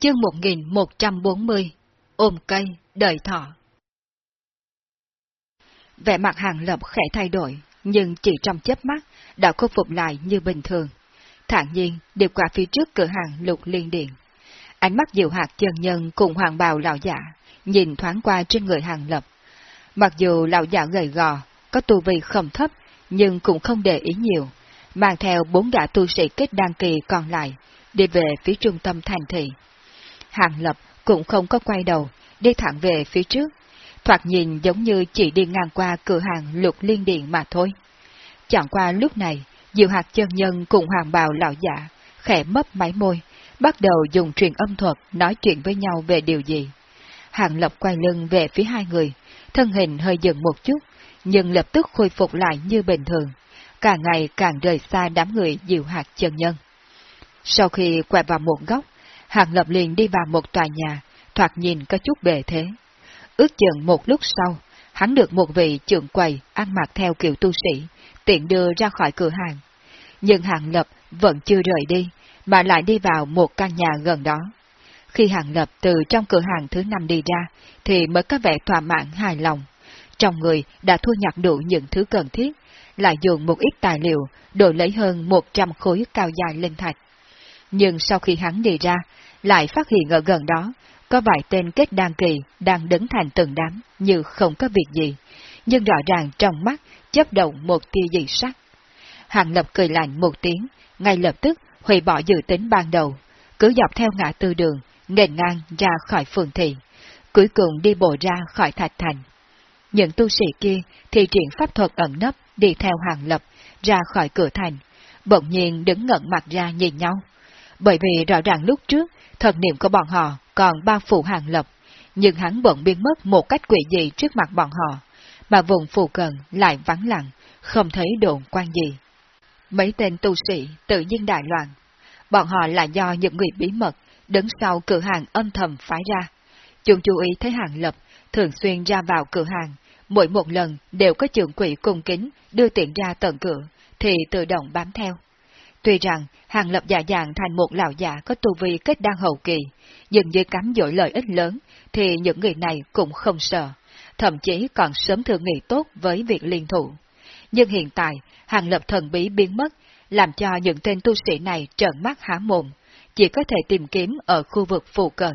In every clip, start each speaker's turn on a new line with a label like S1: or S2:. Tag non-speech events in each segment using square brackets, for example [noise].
S1: Chương 1140 Ôm cây, đợi thọ Vẻ mặt hàng lập khẽ thay đổi, nhưng chỉ trong chớp mắt đã khôi phục lại như bình thường. Thản nhiên đi qua phía trước cửa hàng lục liên điện. Ánh mắt diệu hạt chân nhân cùng hoàng bào lão giả, nhìn thoáng qua trên người hàng lập. Mặc dù lão giả gầy gò, có tu vi không thấp, nhưng cũng không để ý nhiều, mang theo bốn gã tu sĩ kết đăng kỳ còn lại, đi về phía trung tâm thành thị. Hàng Lập cũng không có quay đầu, đi thẳng về phía trước, thoạt nhìn giống như chỉ đi ngang qua cửa hàng lục liên điện mà thôi. Chẳng qua lúc này, Diệu hạt chân nhân cùng hoàng bào lão giả, khẽ mấp máy môi, bắt đầu dùng truyền âm thuật nói chuyện với nhau về điều gì. Hàng Lập quay lưng về phía hai người, thân hình hơi dừng một chút, nhưng lập tức khôi phục lại như bình thường, càng ngày càng rời xa đám người diệu hạt chân nhân. Sau khi quẹt vào một góc, Hàng Lập liền đi vào một tòa nhà, thoạt nhìn có chút bề thế. Ước chừng một lúc sau, hắn được một vị trưởng quầy ăn mặc theo kiểu tu sĩ, tiện đưa ra khỏi cửa hàng. Nhưng Hàng Lập vẫn chưa rời đi, mà lại đi vào một căn nhà gần đó. Khi Hàng Lập từ trong cửa hàng thứ năm đi ra, thì mới có vẻ thỏa mãn hài lòng. Trong người đã thu nhặt đủ những thứ cần thiết, lại dùng một ít tài liệu đổi lấy hơn 100 khối cao dài linh thạch. Nhưng sau khi hắn đi ra, lại phát hiện ở gần đó, có vài tên kết đan kỳ đang đứng thành từng đám như không có việc gì, nhưng rõ ràng trong mắt chấp động một tia dị sắc. Hàng Lập cười lạnh một tiếng, ngay lập tức hủy bỏ dự tính ban đầu, cứ dọc theo ngã tư đường, nghênh ngang ra khỏi phường thị, cuối cùng đi bộ ra khỏi thạch thành. Những tu sĩ kia thì triển pháp thuật ẩn nấp đi theo Hàng Lập ra khỏi cửa thành, bỗng nhiên đứng ngẩn mặt ra nhìn nhau. Bởi vì rõ ràng lúc trước, thần niệm của bọn họ còn bao phủ Hàng Lập, nhưng hắn bỗng biến mất một cách quỷ dị trước mặt bọn họ, mà vùng phù cận lại vắng lặng, không thấy đồn quan gì. Mấy tên tu sĩ tự nhiên đại loạn, bọn họ là do những người bí mật đứng sau cửa hàng âm thầm phái ra. Chúng chú ý thấy Hàng Lập thường xuyên ra vào cửa hàng, mỗi một lần đều có trưởng quỷ cung kính đưa tiện ra tận cửa, thì tự động bám theo. Tuy rằng Hàng Lập giả dạng thành một lão giả có tu vi kết đan hậu kỳ, nhưng dưới cắm dội lợi ích lớn, thì những người này cũng không sợ, thậm chí còn sớm thường nghị tốt với việc liên thủ. Nhưng hiện tại, Hàng Lập thần bí biến mất, làm cho những tên tu sĩ này trợn mắt há mồm, chỉ có thể tìm kiếm ở khu vực phụ cận.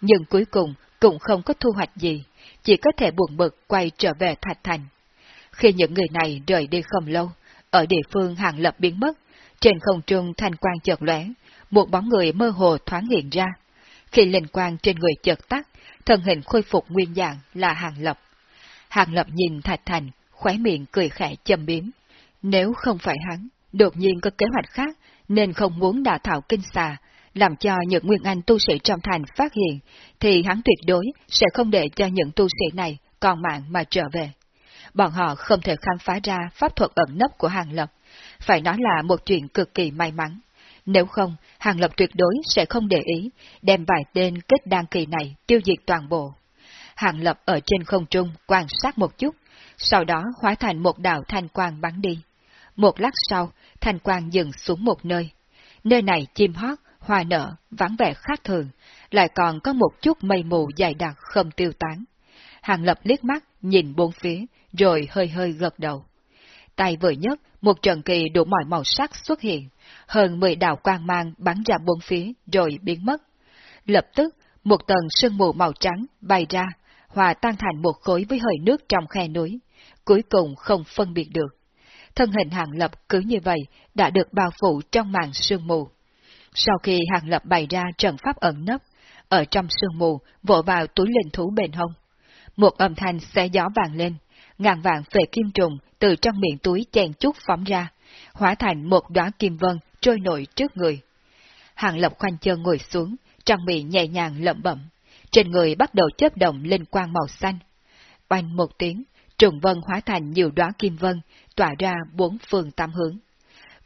S1: Nhưng cuối cùng cũng không có thu hoạch gì, chỉ có thể buồn bực quay trở về Thạch Thành. Khi những người này rời đi không lâu, ở địa phương Hàng Lập biến mất, trên không trung thanh quang chợt lóe, một bóng người mơ hồ thoáng hiện ra. Khi linh quang trên người chợt tắt, thân hình khôi phục nguyên dạng là Hàng Lập. Hàng Lập nhìn Thạch Thành, khóe miệng cười khẽ châm biếm. Nếu không phải hắn, đột nhiên có kế hoạch khác, nên không muốn đả thảo kinh xà, làm cho những nguyên anh tu sĩ trong thành phát hiện, thì hắn tuyệt đối sẽ không để cho những tu sĩ này còn mạng mà trở về. Bọn họ không thể khám phá ra pháp thuật ẩn nấp của Hàng Lập, phải nói là một chuyện cực kỳ may mắn. Nếu không, Hàng Lập tuyệt đối sẽ không để ý, đem vài tên kết đan kỳ này tiêu diệt toàn bộ. Hàng Lập ở trên không trung quan sát một chút, sau đó hóa thành một đạo thanh quang bắn đi. Một lát sau, thanh quang dừng xuống một nơi. Nơi này chim hót, hoa nở, vắng vẻ khác thường, lại còn có một chút mây mù dày đặc không tiêu tán. Hàng Lập liếc mắt, nhìn bốn phía, rồi hơi hơi gật đầu. Tay vừa nhất, một trận kỳ đủ mọi màu sắc xuất hiện, hơn 10 đạo quang mang bắn ra bốn phía rồi biến mất. Lập tức, một tầng sương mù màu trắng bay ra, hòa tan thành một khối với hơi nước trong khe núi, cuối cùng không phân biệt được. Thân hình hàng lập cứ như vậy đã được bao phủ trong màn sương mù. Sau khi hàng lập bày ra trận pháp ẩn nấp, ở trong sương mù vỗ vào túi linh thú bên hông. Một âm thanh xé gió vàng lên, ngàn vạn phệ kim trùng từ trong miệng túi chèn chút phóng ra, hóa thành một đóa kim vân trôi nổi trước người. Hàng lập khoanh chân ngồi xuống, trong miệng nhẹ nhàng lẩm bẩm, trên người bắt đầu chớp động lên quang màu xanh. Oanh một tiếng, trùng vân hóa thành nhiều đóa kim vân, tỏa ra bốn phương tam hướng.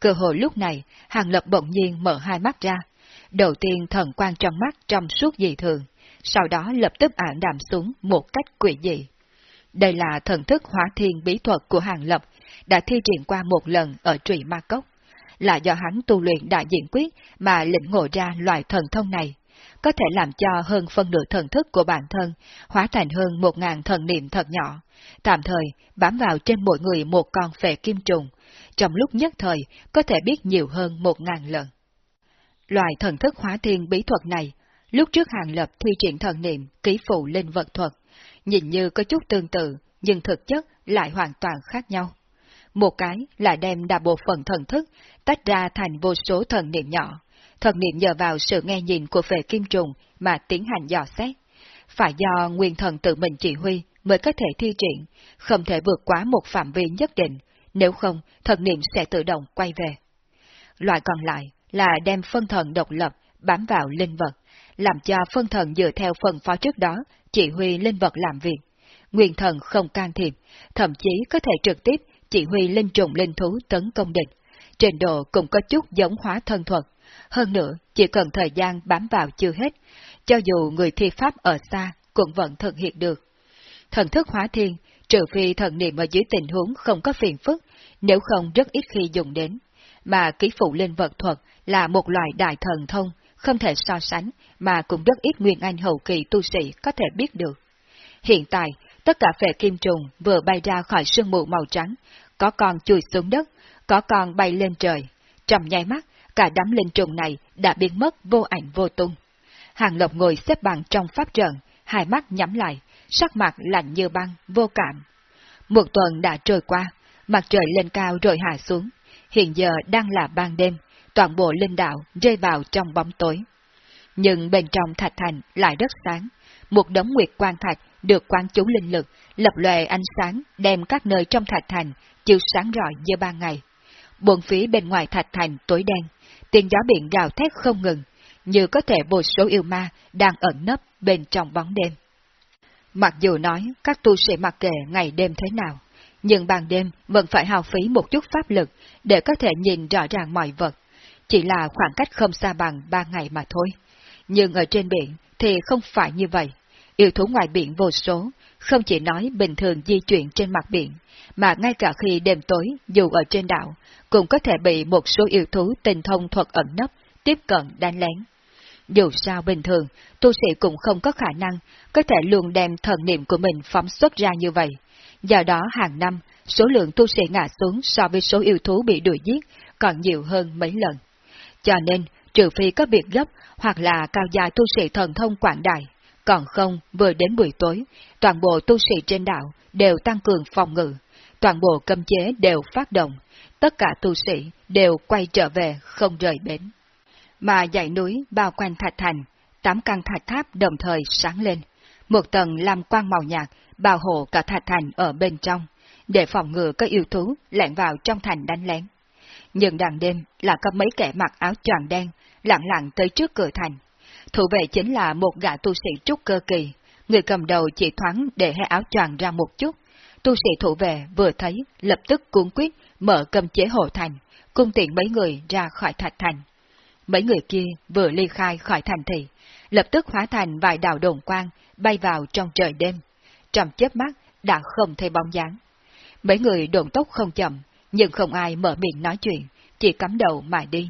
S1: Cơ hội lúc này, Hàng Lập bỗng nhiên mở hai mắt ra. Đầu tiên thần quan trong mắt trong suốt dị thường, sau đó lập tức ảm đạm xuống một cách quỷ dị. Đây là thần thức hóa thiên bí thuật của Hàng Lập, đã thi triển qua một lần ở trụy ma cốc. Là do hắn tu luyện đại diện quyết mà lĩnh ngộ ra loại thần thông này, có thể làm cho hơn phân nửa thần thức của bản thân hóa thành hơn một ngàn thần niệm thật nhỏ, tạm thời bám vào trên mỗi người một con phệ kim trùng, trong lúc nhất thời có thể biết nhiều hơn một ngàn lần. Loại thần thức hóa thiên bí thuật này, lúc trước hàng lập thi triển thần niệm ký phụ linh vật thuật, nhìn như có chút tương tự, nhưng thực chất lại hoàn toàn khác nhau. Một cái là đem đa bộ phận thần thức tách ra thành vô số thần niệm nhỏ, thần niệm nhờ vào sự nghe nhìn của phệ kim trùng mà tiến hành dò xét. Phải do nguyên thần tự mình chỉ huy mới có thể thi triển, không thể vượt quá một phạm vi nhất định, nếu không thần niệm sẽ tự động quay về. Loại còn lại là đem phân thần độc lập bám vào linh vật, làm cho phân thần dựa theo phần phó trước đó chỉ huy linh vật làm việc. Nguyên thần không can thiệp, thậm chí có thể trực tiếp chỉ huy linh trùng linh thú tấn công địch. Trình độ cũng có chút giống hóa thân thuật. Hơn nữa, chỉ cần thời gian bám vào chưa hết, cho dù người thi pháp ở xa cũng vẫn thực hiện được. Thần thức hóa thiên, trừ phi thần niệm ở dưới tình huống không có phiền phức, nếu không rất ít khi dùng đến. Mà ký phụ linh vật thuật là một loại đại thần thông, không thể so sánh, mà cũng rất ít nguyên anh hậu kỳ tu sĩ có thể biết được. Hiện tại, tất cả phệ kim trùng vừa bay ra khỏi sương mù màu trắng, có con chui xuống đất, có con bay lên trời. Trong nháy mắt, cả đám linh trùng này đã biến mất vô ảnh vô tung. Hàng Lộc ngồi xếp bằng trong pháp trận, hai mắt nhắm lại, sắc mặt lạnh như băng, vô cảm. Một tuần đã trôi qua, mặt trời lên cao rồi hạ xuống, hiện giờ đang là ban đêm, toàn bộ linh đạo rơi vào trong bóng tối. Nhưng bên trong thạch thành lại rất sáng, một đống nguyệt quan thạch được quang chú linh lực, lập lòe ánh sáng đem các nơi trong thạch thành chiếu sáng rọi như ban ngày. Buồn phía bên ngoài thạch thành tối đen, tiếng gió biển gào thét không ngừng, như có thể vô số yêu ma đang ẩn nấp bên trong bóng đêm. Mặc dù nói các tu sĩ mặc kệ ngày đêm thế nào, nhưng ban đêm vẫn phải hào phí một chút pháp lực để có thể nhìn rõ ràng mọi vật. Chỉ là khoảng cách không xa bằng ba ngày mà thôi. Nhưng ở trên biển thì không phải như vậy. Yêu thú ngoài biển vô số, không chỉ nói bình thường di chuyển trên mặt biển, mà ngay cả khi đêm tối dù ở trên đảo, cũng có thể bị một số yêu thú tình thông thuật ẩn nấp, tiếp cận đánh lén. Dù sao bình thường, tu sĩ cũng không có khả năng có thể luôn đem thần niệm của mình phóng xuất ra như vậy. Do đó hàng năm, số lượng tu sĩ ngã xuống so với số yêu thú bị đuổi giết còn nhiều hơn mấy lần. Cho nên, trừ phi có việc gấp hoặc là cao dài tu sĩ thần thông quảng đại, còn không vừa đến buổi tối, toàn bộ tu sĩ trên đảo đều tăng cường phòng ngự, toàn bộ cấm chế đều phát động, tất cả tu sĩ đều quay trở về không rời bến. Mà dãy núi bao quanh thạch thành, tám căn thạch tháp đồng thời sáng lên, một tầng làm quang màu nhạt bảo hộ cả thạch thành ở bên trong, để phòng ngừa các yêu thú lẻn vào trong thành đánh lén. Nhưng đàn đêm là có mấy kẻ mặc áo choàng đen, lặng lặng tới trước cửa thành. Thủ vệ chính là một gã tu sĩ trúc cơ kỳ, người cầm đầu chỉ thoáng để hai áo choàng ra một chút. Tu sĩ thủ vệ vừa thấy, lập tức cuốn quyết mở cầm chế hộ thành, cung tiện mấy người ra khỏi thạch thành. Mấy người kia vừa ly khai khỏi thành thị, lập tức hóa thành vài đạo đồn quang bay vào trong trời đêm. Trong chớp mắt đã không thấy bóng dáng. Mấy người đồn tốc không chậm, nhưng không ai mở miệng nói chuyện, chỉ cắm đầu mà đi.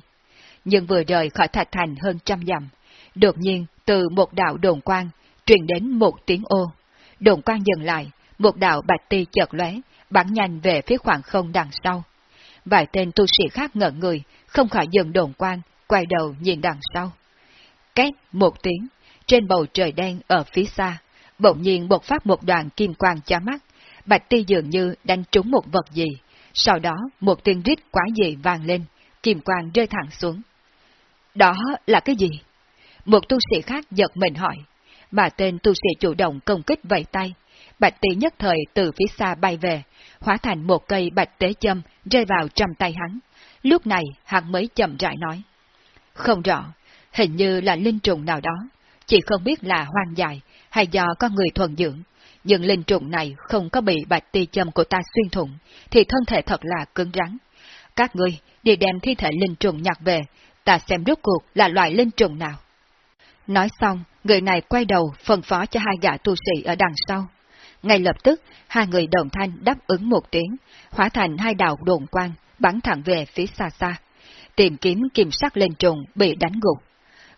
S1: Nhưng vừa rời khỏi thạch thành hơn trăm dặm, đột nhiên từ một đạo đồn quang truyền đến một tiếng ô. Đồn quang dừng lại, một đạo bạch ti chợt lóe, bắn nhanh về phía khoảng không đằng sau. Vài tên tu sĩ khác ngẩn người, không khỏi dừng đồn quang, quay đầu nhìn đằng sau. Két một tiếng, trên bầu trời đen ở phía xa, bỗng nhiên bộc phát một đoàn kim quang chói mắt, bạch ti dường như đánh trúng một vật gì, sau đó một tiếng rít quá dị vàng lên, kim quang rơi thẳng xuống. Đó là cái gì? Một tu sĩ khác giật mình hỏi, mà tên tu sĩ chủ động công kích vẫy tay. Bạch tỷ nhất thời từ phía xa bay về, hóa thành một cây bạch tế châm rơi vào trong tay hắn. Lúc này hắn mới chậm rãi nói. Không rõ, hình như là linh trùng nào đó, chỉ không biết là hoang dại hay do con người thuần dưỡng. Nhưng linh trùng này không có bị bạch ti châm của ta xuyên thủng, thì thân thể thật là cứng rắn. Các ngươi đi đem thi thể linh trùng nhặt về, ta xem rốt cuộc là loại linh trùng nào. Nói xong, người này quay đầu phân phó cho hai gã tu sĩ ở đằng sau. Ngay lập tức, hai người đồng thanh đáp ứng một tiếng, hóa thành hai đạo đồn quang, bắn thẳng về phía xa xa. Tìm kiếm kiểm sát lên trùng bị đánh gục.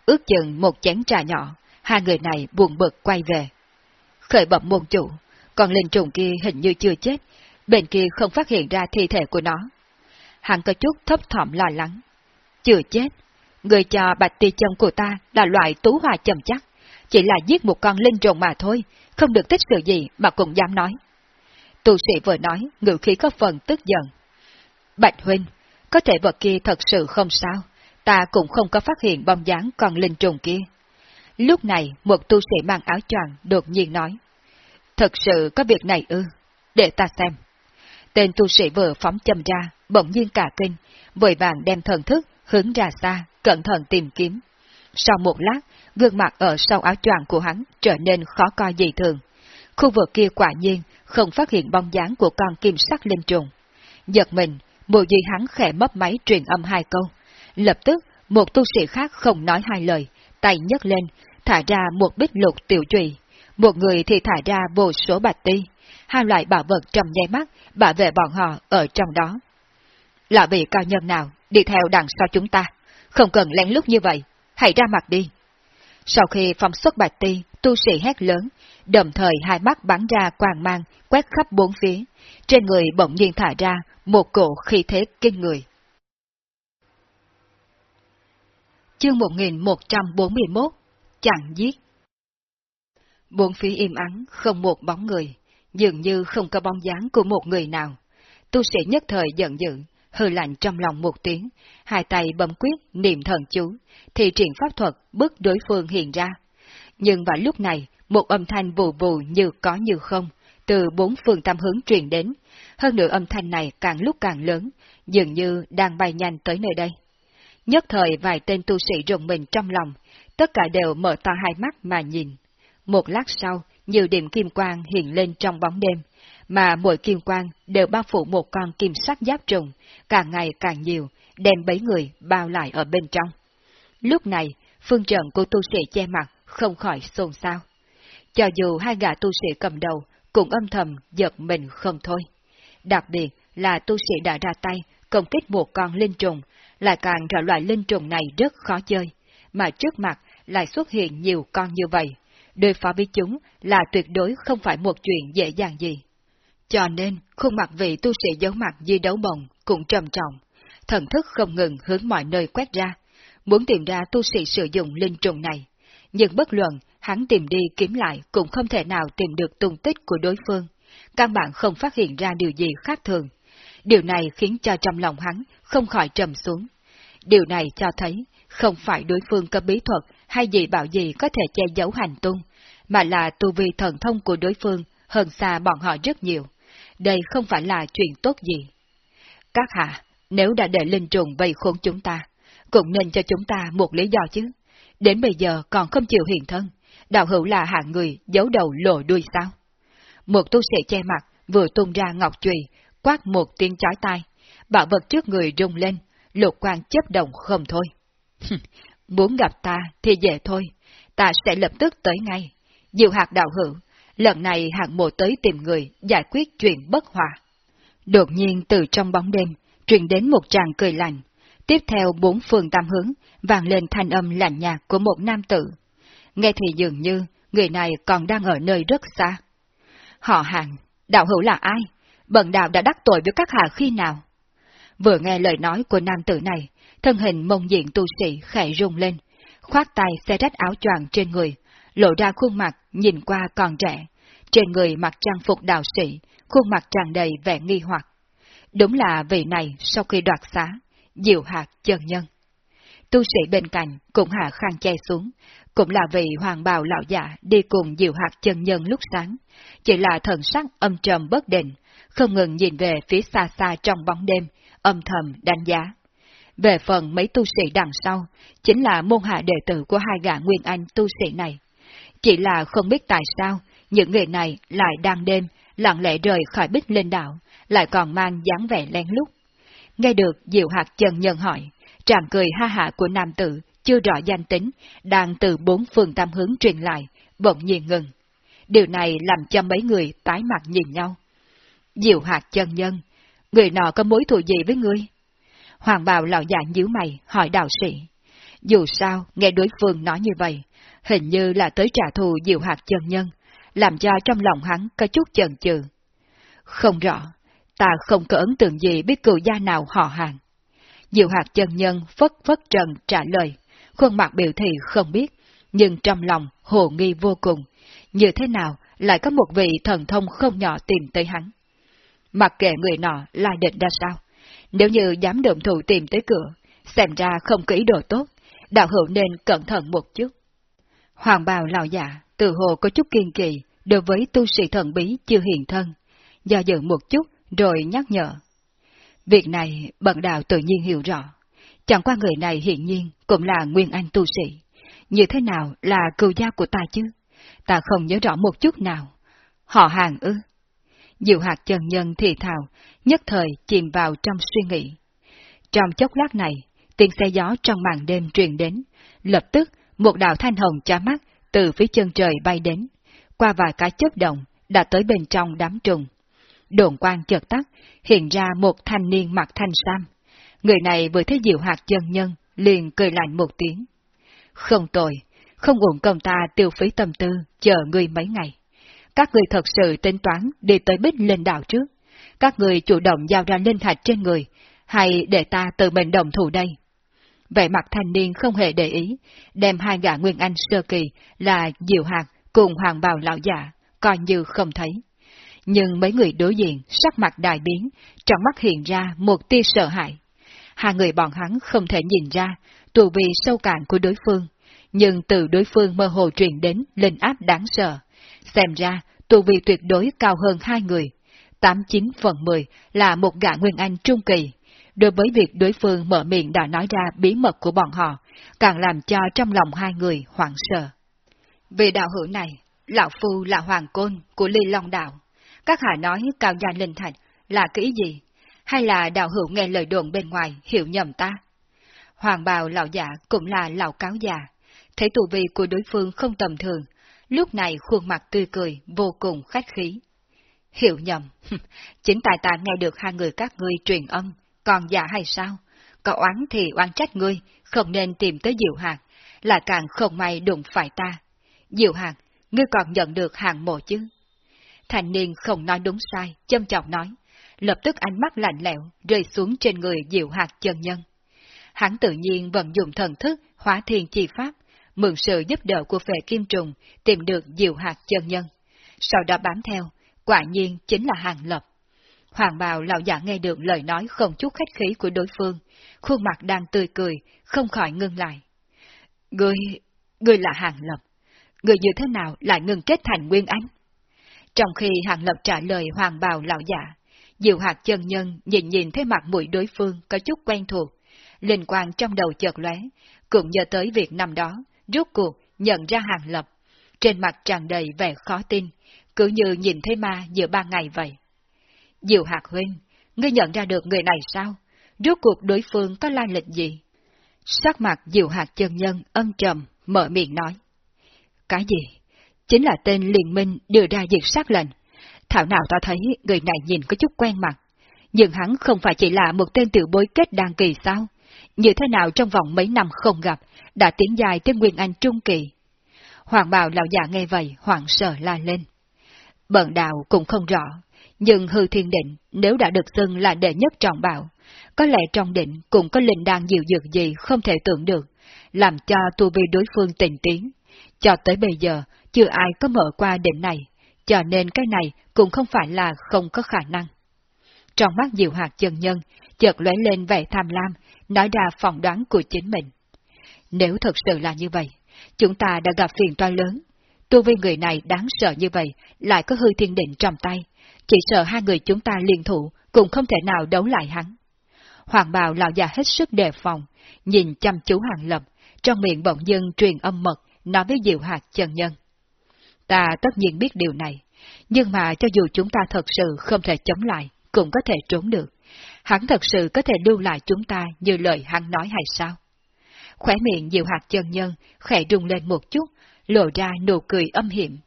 S1: ước chừng một chén trà nhỏ, hai người này buồn bực quay về. Khởi bẩm môn chủ, còn linh trùng kia hình như chưa chết, bên kia không phát hiện ra thi thể của nó. Hắn có chút thấp thỏm lo lắng. Chưa chết, người cho bạch ti chân của ta là loại tú hòa chầm chắc, chỉ là giết một con linh trùng mà thôi, không được tích sự gì mà cũng dám nói. Tu sĩ vừa nói, ngự khí có phần tức giận. Bạch Huynh, có thể vật kia thật sự không sao, ta cũng không có phát hiện bom dáng con linh trùng kia. Lúc này, một tu sĩ mang áo choàng đột nhiên nói. Thật sự có việc này ư, để ta xem. Tên tu sĩ vừa phóng châm ra, bỗng nhiên cả kinh, vội vàng đem thần thức hướng ra xa, cẩn thận tìm kiếm. Sau một lát, gương mặt ở sau áo choàng của hắn trở nên khó coi dị thường. Khu vực kia quả nhiên không phát hiện bóng dáng của con kim sắc linh trùng. Giật mình, bộ duy hắn khẽ mấp máy truyền âm hai câu. Lập tức, một tu sĩ khác không nói hai lời, tay nhấc lên, thả ra một bích lục tiểu trùy. Một người thì thả ra vô số bạch ti. Hai loại bảo vật trong nháy mắt bảo vệ bọn họ ở trong đó. Là vị cao nhân nào đi theo đằng sau chúng ta? Không cần lén lút như vậy, hãy ra mặt đi. Sau khi phóng xuất bạch ti, tu sĩ hét lớn, đồng thời hai mắt bắn ra quang mang, quét khắp bốn phía. Trên người bỗng nhiên thả ra một cổ khí thế kinh người. Chương 1141 Chẳng giết Bốn phía im ắng, không một bóng người, dường như không có bóng dáng của một người nào. Tu sĩ nhất thời giận dữ, hư lạnh trong lòng một tiếng, hai tay bấm quyết, niệm thần chú, thì triển pháp thuật bức đối phương hiện ra. Nhưng vào lúc này, một âm thanh vù vù như có như không, từ bốn phương tam hướng truyền đến, hơn nữa âm thanh này càng lúc càng lớn, dường như đang bay nhanh tới nơi đây. Nhất thời vài tên tu sĩ rùng mình trong lòng, tất cả đều mở to hai mắt mà nhìn. Một lát sau, nhiều điểm kim quang hiện lên trong bóng đêm, mà mỗi kim quang đều bao phủ một con kim sắc giáp trùng, càng ngày càng nhiều, đem bấy người bao lại ở bên trong. Lúc này, phương trận của tu sĩ che mặt không khỏi xôn xao. Cho dù hai gã tu sĩ cầm đầu cũng âm thầm giật mình không thôi. Đặc biệt là tu sĩ đã ra tay công kích một con linh trùng, lại càng rõ loại linh trùng này rất khó chơi, mà trước mặt lại xuất hiện nhiều con như vậy. Đối phó với chúng là tuyệt đối không phải một chuyện dễ dàng gì. Cho nên, khuôn mặt vị tu sĩ giấu mặt di đấu bồng cũng trầm trọng, thần thức không ngừng hướng mọi nơi quét ra, muốn tìm ra tu sĩ sử dụng linh trùng này. Nhưng bất luận, hắn tìm đi kiếm lại cũng không thể nào tìm được tung tích của đối phương. Căn bản không phát hiện ra điều gì khác thường. Điều này khiến cho trong lòng hắn không khỏi trầm xuống. Điều này cho thấy không phải đối phương có bí thuật hay gì bảo gì có thể che giấu hành tung, mà là tu vi thần thông của đối phương hơn xa bọn họ rất nhiều. Đây không phải là chuyện tốt gì. Các hạ, nếu đã để linh trùng vây khốn chúng ta, cũng nên cho chúng ta một lý do chứ. Đến bây giờ còn không chịu hiện thân, đạo hữu là hạng người giấu đầu lộ đuôi sao? Một tu sĩ che mặt vừa tung ra ngọc chùy, quát một tiếng chói tai, bảo vật trước người rung lên, lục quan chấp động không thôi. [laughs] Muốn gặp ta thì về thôi, ta sẽ lập tức tới ngay. Diệu hạt đạo hữu, lần này hạng mộ tới tìm người giải quyết chuyện bất hòa. Đột nhiên từ trong bóng đêm, truyền đến một tràng cười lạnh, tiếp theo bốn phương tam hướng, vang lên thanh âm lạnh nhạt của một nam tử. Nghe thì dường như, người này còn đang ở nơi rất xa. Họ hàng, đạo hữu là ai? Bần đạo đã đắc tội với các hạ khi nào? Vừa nghe lời nói của nam tử này, thân hình mông diện tu sĩ khẽ rung lên, khoát tay xe rách áo choàng trên người, lộ ra khuôn mặt nhìn qua còn trẻ, trên người mặc trang phục đạo sĩ, khuôn mặt tràn đầy vẻ nghi hoặc. Đúng là vị này sau khi đoạt xá, diệu hạt chân nhân. Tu sĩ bên cạnh cũng hạ khăn che xuống, cũng là vị hoàng bào lão giả đi cùng diệu hạt chân nhân lúc sáng, chỉ là thần sắc âm trầm bất định, không ngừng nhìn về phía xa xa trong bóng đêm, âm thầm đánh giá. Về phần mấy tu sĩ đằng sau, chính là môn hạ đệ tử của hai gã nguyên anh tu sĩ này. Chỉ là không biết tại sao, những người này lại đang đêm, lặng lẽ rời khỏi bích lên đảo, lại còn mang dáng vẻ lén lút. Nghe được Diệu Hạc Trần nhân hỏi, tràng cười ha hạ của nam tử, chưa rõ danh tính, đang từ bốn phương tam hướng truyền lại, bỗng nhiên ngừng. Điều này làm cho mấy người tái mặt nhìn nhau. Diệu Hạc Trần nhân, người nọ có mối thù gì với ngươi? Hoàng bào lão giả nhíu mày, hỏi đạo sĩ. Dù sao, nghe đối phương nói như vậy, hình như là tới trả thù diệu hạt chân nhân, làm cho trong lòng hắn có chút chần chừ. Không rõ, ta không có ấn tượng gì biết cựu gia nào họ hàng. Diệu hạt chân nhân phất phất trần trả lời, khuôn mặt biểu thị không biết, nhưng trong lòng hồ nghi vô cùng, như thế nào lại có một vị thần thông không nhỏ tìm tới hắn. Mặc kệ người nọ là định ra sao, nếu như dám động thủ tìm tới cửa, xem ra không kỹ đồ tốt, đạo hữu nên cẩn thận một chút. Hoàng bào lão giả, từ hồ có chút kiên kỳ, đối với tu sĩ thần bí chưa hiện thân, do dự một chút rồi nhắc nhở. Việc này bận đạo tự nhiên hiểu rõ, chẳng qua người này hiện nhiên cũng là nguyên anh tu sĩ. Như thế nào là cựu gia của ta chứ? Ta không nhớ rõ một chút nào. Họ hàng ư? Diệu hạt chân nhân thì thào, nhất thời chìm vào trong suy nghĩ. Trong chốc lát này, tiếng xe gió trong màn đêm truyền đến, lập tức một đạo thanh hồng chá mắt từ phía chân trời bay đến, qua vài cái chớp động đã tới bên trong đám trùng. Đồn quang chợt tắt, hiện ra một thanh niên mặc thanh sam. Người này vừa thấy diệu hạt chân nhân, liền cười lạnh một tiếng. Không tồi, không uổng công ta tiêu phí tâm tư, chờ ngươi mấy ngày. Các người thật sự tính toán đi tới bích lên đảo trước. Các người chủ động giao ra linh thạch trên người, hay để ta tự mình đồng thủ đây? Vẻ mặt thanh niên không hề để ý, đem hai gã Nguyên Anh sơ kỳ là Diệu Hạt cùng Hoàng Bào Lão Giả, coi như không thấy. Nhưng mấy người đối diện sắc mặt đại biến, trong mắt hiện ra một tia sợ hãi. Hai người bọn hắn không thể nhìn ra tù vị sâu cạn của đối phương, nhưng từ đối phương mơ hồ truyền đến linh áp đáng sợ. Xem ra, tù vị tuyệt đối cao hơn hai người. 89 phần 10 là một gã Nguyên Anh trung kỳ. Đối với việc đối phương mở miệng đã nói ra bí mật của bọn họ, càng làm cho trong lòng hai người hoảng sợ. Về đạo hữu này, Lão Phu là Hoàng Côn của Ly Long Đạo. Các hạ nói cao gia linh thạch là cái ý gì? Hay là đạo hữu nghe lời đồn bên ngoài hiểu nhầm ta? Hoàng bào lão giả cũng là lão cáo già. Thấy tù vị của đối phương không tầm thường, lúc này khuôn mặt tươi cười, vô cùng khách khí. Hiểu nhầm, [laughs] chính tại ta nghe được hai người các ngươi truyền âm, còn giả hay sao? Có oán thì oán trách ngươi, không nên tìm tới Diệu hạc, là càng không may đụng phải ta. Diệu hạc, ngươi còn nhận được hàng mộ chứ? Thành niên không nói đúng sai, châm trọng nói, lập tức ánh mắt lạnh lẽo rơi xuống trên người Diệu hạc chân nhân. Hắn tự nhiên vận dụng thần thức hóa thiên chi pháp, mượn sự giúp đỡ của phệ kim trùng tìm được Diệu Hạt chân nhân. Sau đó bám theo, quả nhiên chính là hàng lập. Hoàng bào lão giả nghe được lời nói không chút khách khí của đối phương, khuôn mặt đang tươi cười, không khỏi ngưng lại. Ngươi, ngươi là hàng lập, ngươi như thế nào lại ngừng kết thành nguyên ánh? Trong khi hàng lập trả lời hoàng bào lão giả, diệu hạt chân nhân nhìn nhìn thấy mặt mũi đối phương có chút quen thuộc, linh quan trong đầu chợt lóe, cũng nhớ tới việc năm đó, rốt cuộc nhận ra hàng lập, trên mặt tràn đầy vẻ khó tin, cứ như nhìn thấy ma giữa ba ngày vậy. Diệu hạt huynh, ngươi nhận ra được người này sao? Rốt cuộc đối phương có lai lịch gì? Sắc mặt diệu hạt chân nhân âm trầm, mở miệng nói. Cái gì? Chính là tên liên minh đưa ra diệt sát lệnh. Thảo nào ta thấy người này nhìn có chút quen mặt. Nhưng hắn không phải chỉ là một tên tiểu bối kết đàn kỳ sao? Như thế nào trong vòng mấy năm không gặp, đã tiến dài tới Nguyên Anh Trung Kỳ? Hoàng bào lão già nghe vậy, hoảng sợ la lên. Bận đạo cũng không rõ, nhưng hư thiên định nếu đã được xưng là đệ nhất trọng bảo, có lẽ trong định cũng có linh đan dịu dược gì không thể tưởng được, làm cho tu vi đối phương tình tiến. Cho tới bây giờ, chưa ai có mở qua định này, cho nên cái này cũng không phải là không có khả năng. Trong mắt diệu hạt chân nhân, chợt lóe lên vẻ tham lam, nói ra phỏng đoán của chính mình. Nếu thật sự là như vậy, chúng ta đã gặp phiền toan lớn. Tu vi người này đáng sợ như vậy, lại có hư thiên định trong tay, chỉ sợ hai người chúng ta liên thủ cũng không thể nào đấu lại hắn. Hoàng bào lão già hết sức đề phòng, nhìn chăm chú hàng lập, trong miệng bỗng dưng truyền âm mật, nói với diệu hạt chân nhân. Ta tất nhiên biết điều này, nhưng mà cho dù chúng ta thật sự không thể chống lại, cũng có thể trốn được. Hắn thật sự có thể lưu lại chúng ta như lời hắn nói hay sao? Khỏe miệng diệu hạt chân nhân khẽ rung lên một chút, lộ ra nụ cười âm hiểm.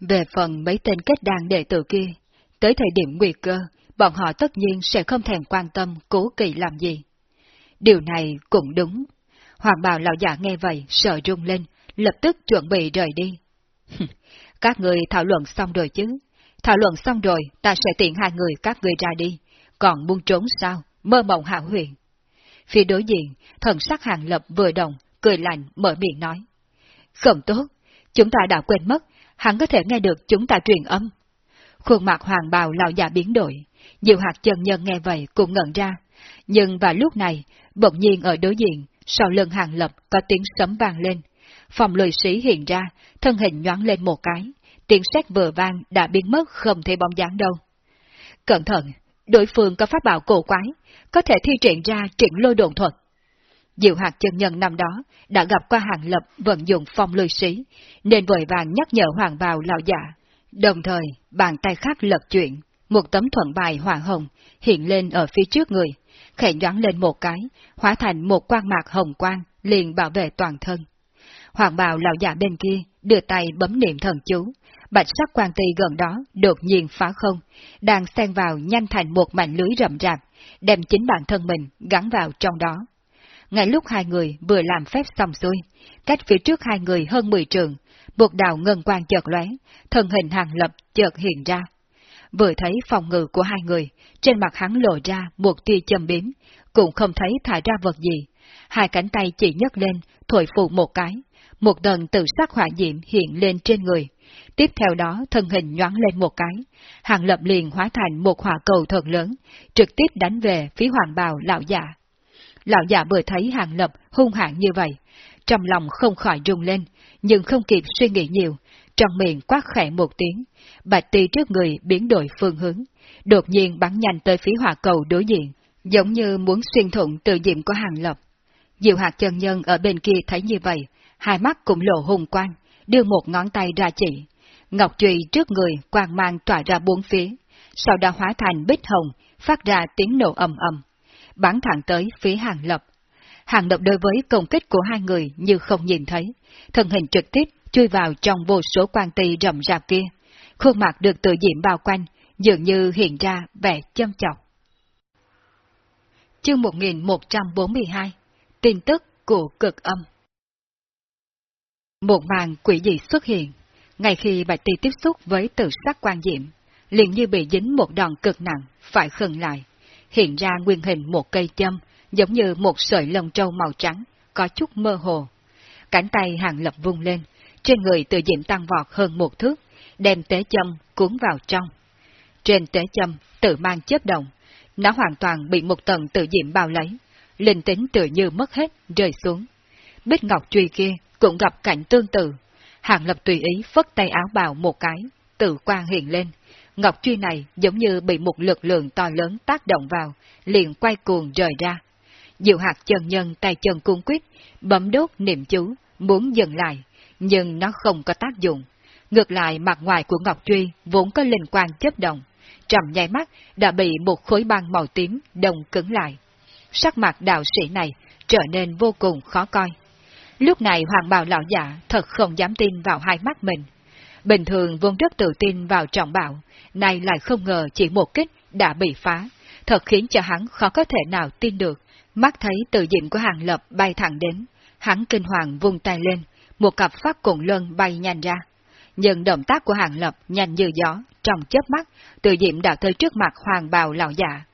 S1: Về phần mấy tên kết đàn đệ tử kia, tới thời điểm nguy cơ, bọn họ tất nhiên sẽ không thèm quan tâm cố kỳ làm gì. Điều này cũng đúng. Hoàng bào lão giả nghe vậy, sợ rung lên, lập tức chuẩn bị rời đi. các người thảo luận xong rồi chứ? Thảo luận xong rồi, ta sẽ tiện hai người các người ra đi. Còn buông trốn sao? Mơ mộng hạ huyền. Phía đối diện, thần sắc hàng lập vừa đồng cười lạnh, mở miệng nói. Không tốt, chúng ta đã quên mất, hắn có thể nghe được chúng ta truyền âm. Khuôn mặt hoàng bào lão già biến đổi, nhiều hạt chân nhân nghe vậy cũng ngẩn ra. Nhưng vào lúc này, bỗng nhiên ở đối diện, sau lưng hàng lập có tiếng sấm vang lên. Phòng lười sĩ hiện ra, thân hình nhoáng lên một cái, tiếng sét vừa vang đã biến mất không thấy bóng dáng đâu. Cẩn thận, đối phương có pháp bảo cổ quái, có thể thi triển ra triển lôi đồn thuật. Diệu hạt chân nhân năm đó đã gặp qua hàng lập vận dụng phong lôi sĩ, nên vội vàng nhắc nhở hoàng bào lão giả. Đồng thời, bàn tay khác lật chuyện một tấm thuận bài hoàng hồng hiện lên ở phía trước người, khẽ nhoáng lên một cái, hóa thành một quang mạc hồng quang, liền bảo vệ toàn thân. Hoàng bào lão giả bên kia đưa tay bấm niệm thần chú, bạch sắc quan tỳ gần đó đột nhiên phá không, đang xen vào nhanh thành một mảnh lưới rậm rạp, đem chính bản thân mình gắn vào trong đó. Ngay lúc hai người vừa làm phép xong xuôi, cách phía trước hai người hơn 10 trường, buộc đào ngân quang chợt lóe, thân hình hàng lập chợt hiện ra. Vừa thấy phòng ngự của hai người, trên mặt hắn lộ ra một tia châm biếm, cũng không thấy thải ra vật gì. Hai cánh tay chỉ nhấc lên, thổi phụ một cái, một tầng tự sắc hỏa diệm hiện lên trên người. Tiếp theo đó thân hình nhoáng lên một cái, hàng lập liền hóa thành một hỏa cầu thật lớn, trực tiếp đánh về phía hoàng bào lão giả. Lão già vừa thấy hàng lập hung hãn như vậy, trong lòng không khỏi rung lên, nhưng không kịp suy nghĩ nhiều, trong miệng quát khẽ một tiếng, bạch ti trước người biến đổi phương hướng, đột nhiên bắn nhanh tới phía hỏa cầu đối diện, giống như muốn xuyên thủng từ diệm của hàng lập. Diệu hạt chân nhân ở bên kia thấy như vậy, hai mắt cũng lộ hùng quang, đưa một ngón tay ra chỉ. Ngọc trùy trước người quang mang tỏa ra bốn phía, sau đó hóa thành bích hồng, phát ra tiếng nổ ầm ầm bắn thẳng tới phía hàng lập. Hàng lập đối với công kích của hai người như không nhìn thấy, thân hình trực tiếp chui vào trong vô số quan tì rậm rạp kia, khuôn mặt được tự diễm bao quanh, dường như hiện ra vẻ châm chọc. Chương 1142 Tin tức của cực âm Một màn quỷ dị xuất hiện, ngay khi bạch ti tiếp xúc với tử sắc quan diệm, liền như bị dính một đòn cực nặng, phải khừng lại, hiện ra nguyên hình một cây châm, giống như một sợi lông trâu màu trắng, có chút mơ hồ. Cánh tay hàng lập vung lên, trên người tự diệm tăng vọt hơn một thước, đem tế châm cuốn vào trong. Trên tế châm tự mang chớp động, nó hoàn toàn bị một tầng tự diệm bao lấy, linh tính tự như mất hết, rơi xuống. Bích Ngọc truy kia cũng gặp cảnh tương tự, hàng lập tùy ý phất tay áo bào một cái, tự quang hiện lên, Ngọc truy này giống như bị một lực lượng to lớn tác động vào, liền quay cuồng rời ra. Diệu hạt chân nhân tay chân cung quyết, bấm đốt niệm chú, muốn dừng lại, nhưng nó không có tác dụng. Ngược lại mặt ngoài của Ngọc Truy vốn có linh quang chấp động, trầm nháy mắt đã bị một khối băng màu tím đông cứng lại. Sắc mặt đạo sĩ này trở nên vô cùng khó coi. Lúc này hoàng bào lão giả thật không dám tin vào hai mắt mình. Bình thường vốn rất tự tin vào trọng bảo, nay lại không ngờ chỉ một kích đã bị phá, thật khiến cho hắn khó có thể nào tin được. Mắt thấy tự diện của hàng lập bay thẳng đến, hắn kinh hoàng vung tay lên, một cặp phát cuộn lân bay nhanh ra. Nhưng động tác của hàng lập nhanh như gió, trong chớp mắt, tự diệm đã tới trước mặt hoàng bào lão giả.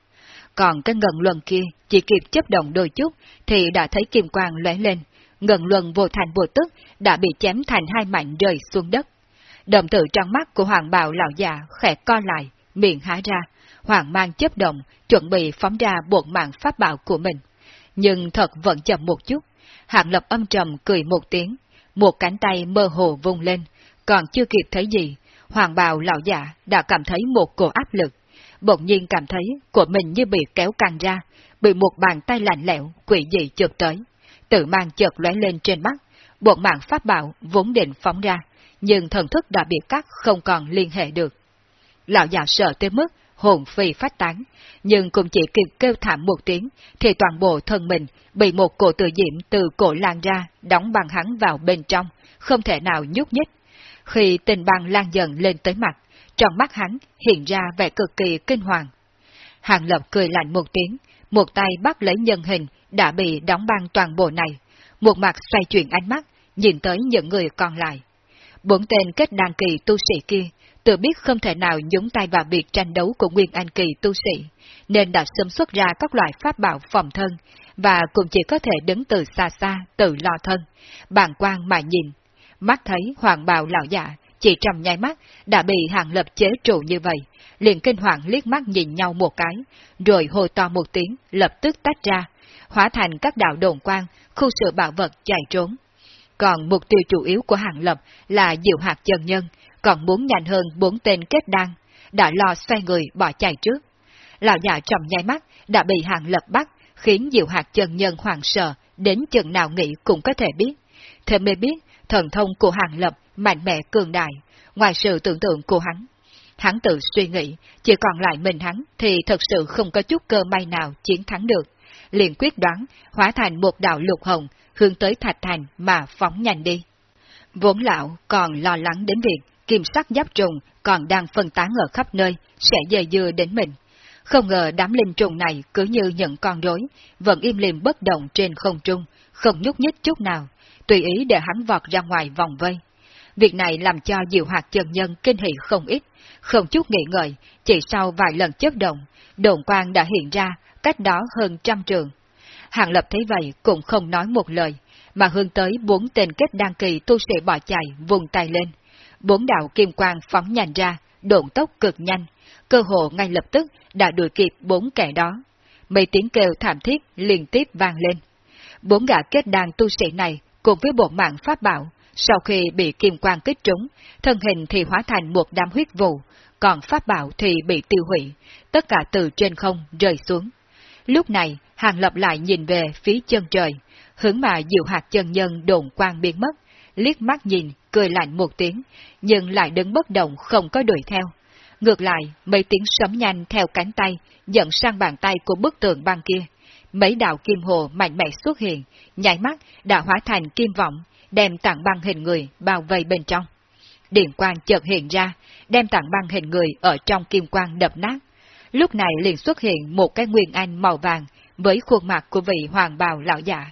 S1: Còn cái ngần luân kia chỉ kịp chấp động đôi chút thì đã thấy kim quang lóe lên, ngần luân vô thành vô tức đã bị chém thành hai mảnh rơi xuống đất. Đồng tử trong mắt của hoàng bào lão già khẽ co lại, miệng há ra, hoàng mang chấp động, chuẩn bị phóng ra buộc mạng pháp bảo của mình. Nhưng thật vẫn chậm một chút, hạng lập âm trầm cười một tiếng, một cánh tay mơ hồ vung lên, còn chưa kịp thấy gì, hoàng bào lão già đã cảm thấy một cổ áp lực, bỗng nhiên cảm thấy của mình như bị kéo căng ra, bị một bàn tay lạnh lẽo, quỷ dị chợt tới. Tự mang chợt lóe lên trên mắt, bộ mạng pháp bảo vốn định phóng ra, nhưng thần thức đã bị cắt không còn liên hệ được. Lão già sợ tới mức hồn phi phát tán, nhưng cũng chỉ kịp kêu thảm một tiếng, thì toàn bộ thân mình bị một cổ tự diễm từ cổ lan ra, đóng bằng hắn vào bên trong, không thể nào nhúc nhích. Khi tình băng lan dần lên tới mặt, trong mắt hắn hiện ra vẻ cực kỳ kinh hoàng. Hàng Lập cười lạnh một tiếng, một tay bắt lấy nhân hình đã bị đóng băng toàn bộ này, một mặt xoay chuyển ánh mắt, nhìn tới những người còn lại. Bốn tên kết đàn kỳ tu sĩ kia tự biết không thể nào nhúng tay vào việc tranh đấu của Nguyên Anh kỳ tu sĩ, nên đã sớm xuất ra các loại pháp bảo phòng thân, và cũng chỉ có thể đứng từ xa xa tự lo thân, bàn quan mà nhìn. Mắt thấy hoàng bào lão giả, chỉ trong nháy mắt đã bị hàng lập chế trụ như vậy, liền kinh hoàng liếc mắt nhìn nhau một cái, rồi hô to một tiếng, lập tức tách ra, hóa thành các đạo đồn quang, khu sự bảo vật chạy trốn. Còn mục tiêu chủ yếu của hàng lập là diệu hạt chân nhân, còn muốn nhanh hơn bốn tên kết đăng, đã lo xoay người bỏ chạy trước. Lão già trầm nháy mắt đã bị hàng lập bắt, khiến diệu hạt chân nhân hoàng sợ, đến chừng nào nghĩ cũng có thể biết. Thế mới biết, thần thông của hàng lập mạnh mẽ cường đại, ngoài sự tưởng tượng của hắn. Hắn tự suy nghĩ, chỉ còn lại mình hắn thì thật sự không có chút cơ may nào chiến thắng được. Liền quyết đoán, hóa thành một đạo lục hồng, hướng tới Thạch Thành mà phóng nhanh đi. Vốn lão còn lo lắng đến việc kim sắc giáp trùng còn đang phân tán ở khắp nơi, sẽ dời dưa đến mình. Không ngờ đám linh trùng này cứ như những con rối, vẫn im lìm bất động trên không trung, không nhúc nhích chút nào, tùy ý để hắn vọt ra ngoài vòng vây. Việc này làm cho diệu hạt chân nhân kinh hỉ không ít, không chút nghĩ ngợi, chỉ sau vài lần chớp động, đồn quang đã hiện ra, cách đó hơn trăm trường. Hàng lập thấy vậy cũng không nói một lời, mà hướng tới bốn tên kết đăng kỳ tu sĩ bỏ chạy vùng tay lên. Bốn đạo kim quang phóng nhanh ra, độn tốc cực nhanh, cơ hồ ngay lập tức đã đuổi kịp bốn kẻ đó. Mấy tiếng kêu thảm thiết liên tiếp vang lên. Bốn gã kết đàn tu sĩ này cùng với bộ mạng pháp bảo, sau khi bị kim quang kích trúng, thân hình thì hóa thành một đám huyết vụ, còn pháp bảo thì bị tiêu hủy, tất cả từ trên không rơi xuống. Lúc này, Hàng Lập lại nhìn về phía chân trời, hướng mà diệu hạt chân nhân đồn quang biến mất, liếc mắt nhìn, cười lạnh một tiếng, nhưng lại đứng bất động không có đuổi theo. Ngược lại, mấy tiếng sấm nhanh theo cánh tay, dẫn sang bàn tay của bức tường băng kia. Mấy đạo kim hồ mạnh mẽ xuất hiện, nhảy mắt đã hóa thành kim vọng, đem tảng băng hình người bao vây bên trong. Điện quang chợt hiện ra, đem tảng băng hình người ở trong kim quang đập nát. Lúc này liền xuất hiện một cái nguyên anh màu vàng với khuôn mặt của vị hoàng bào lão giả.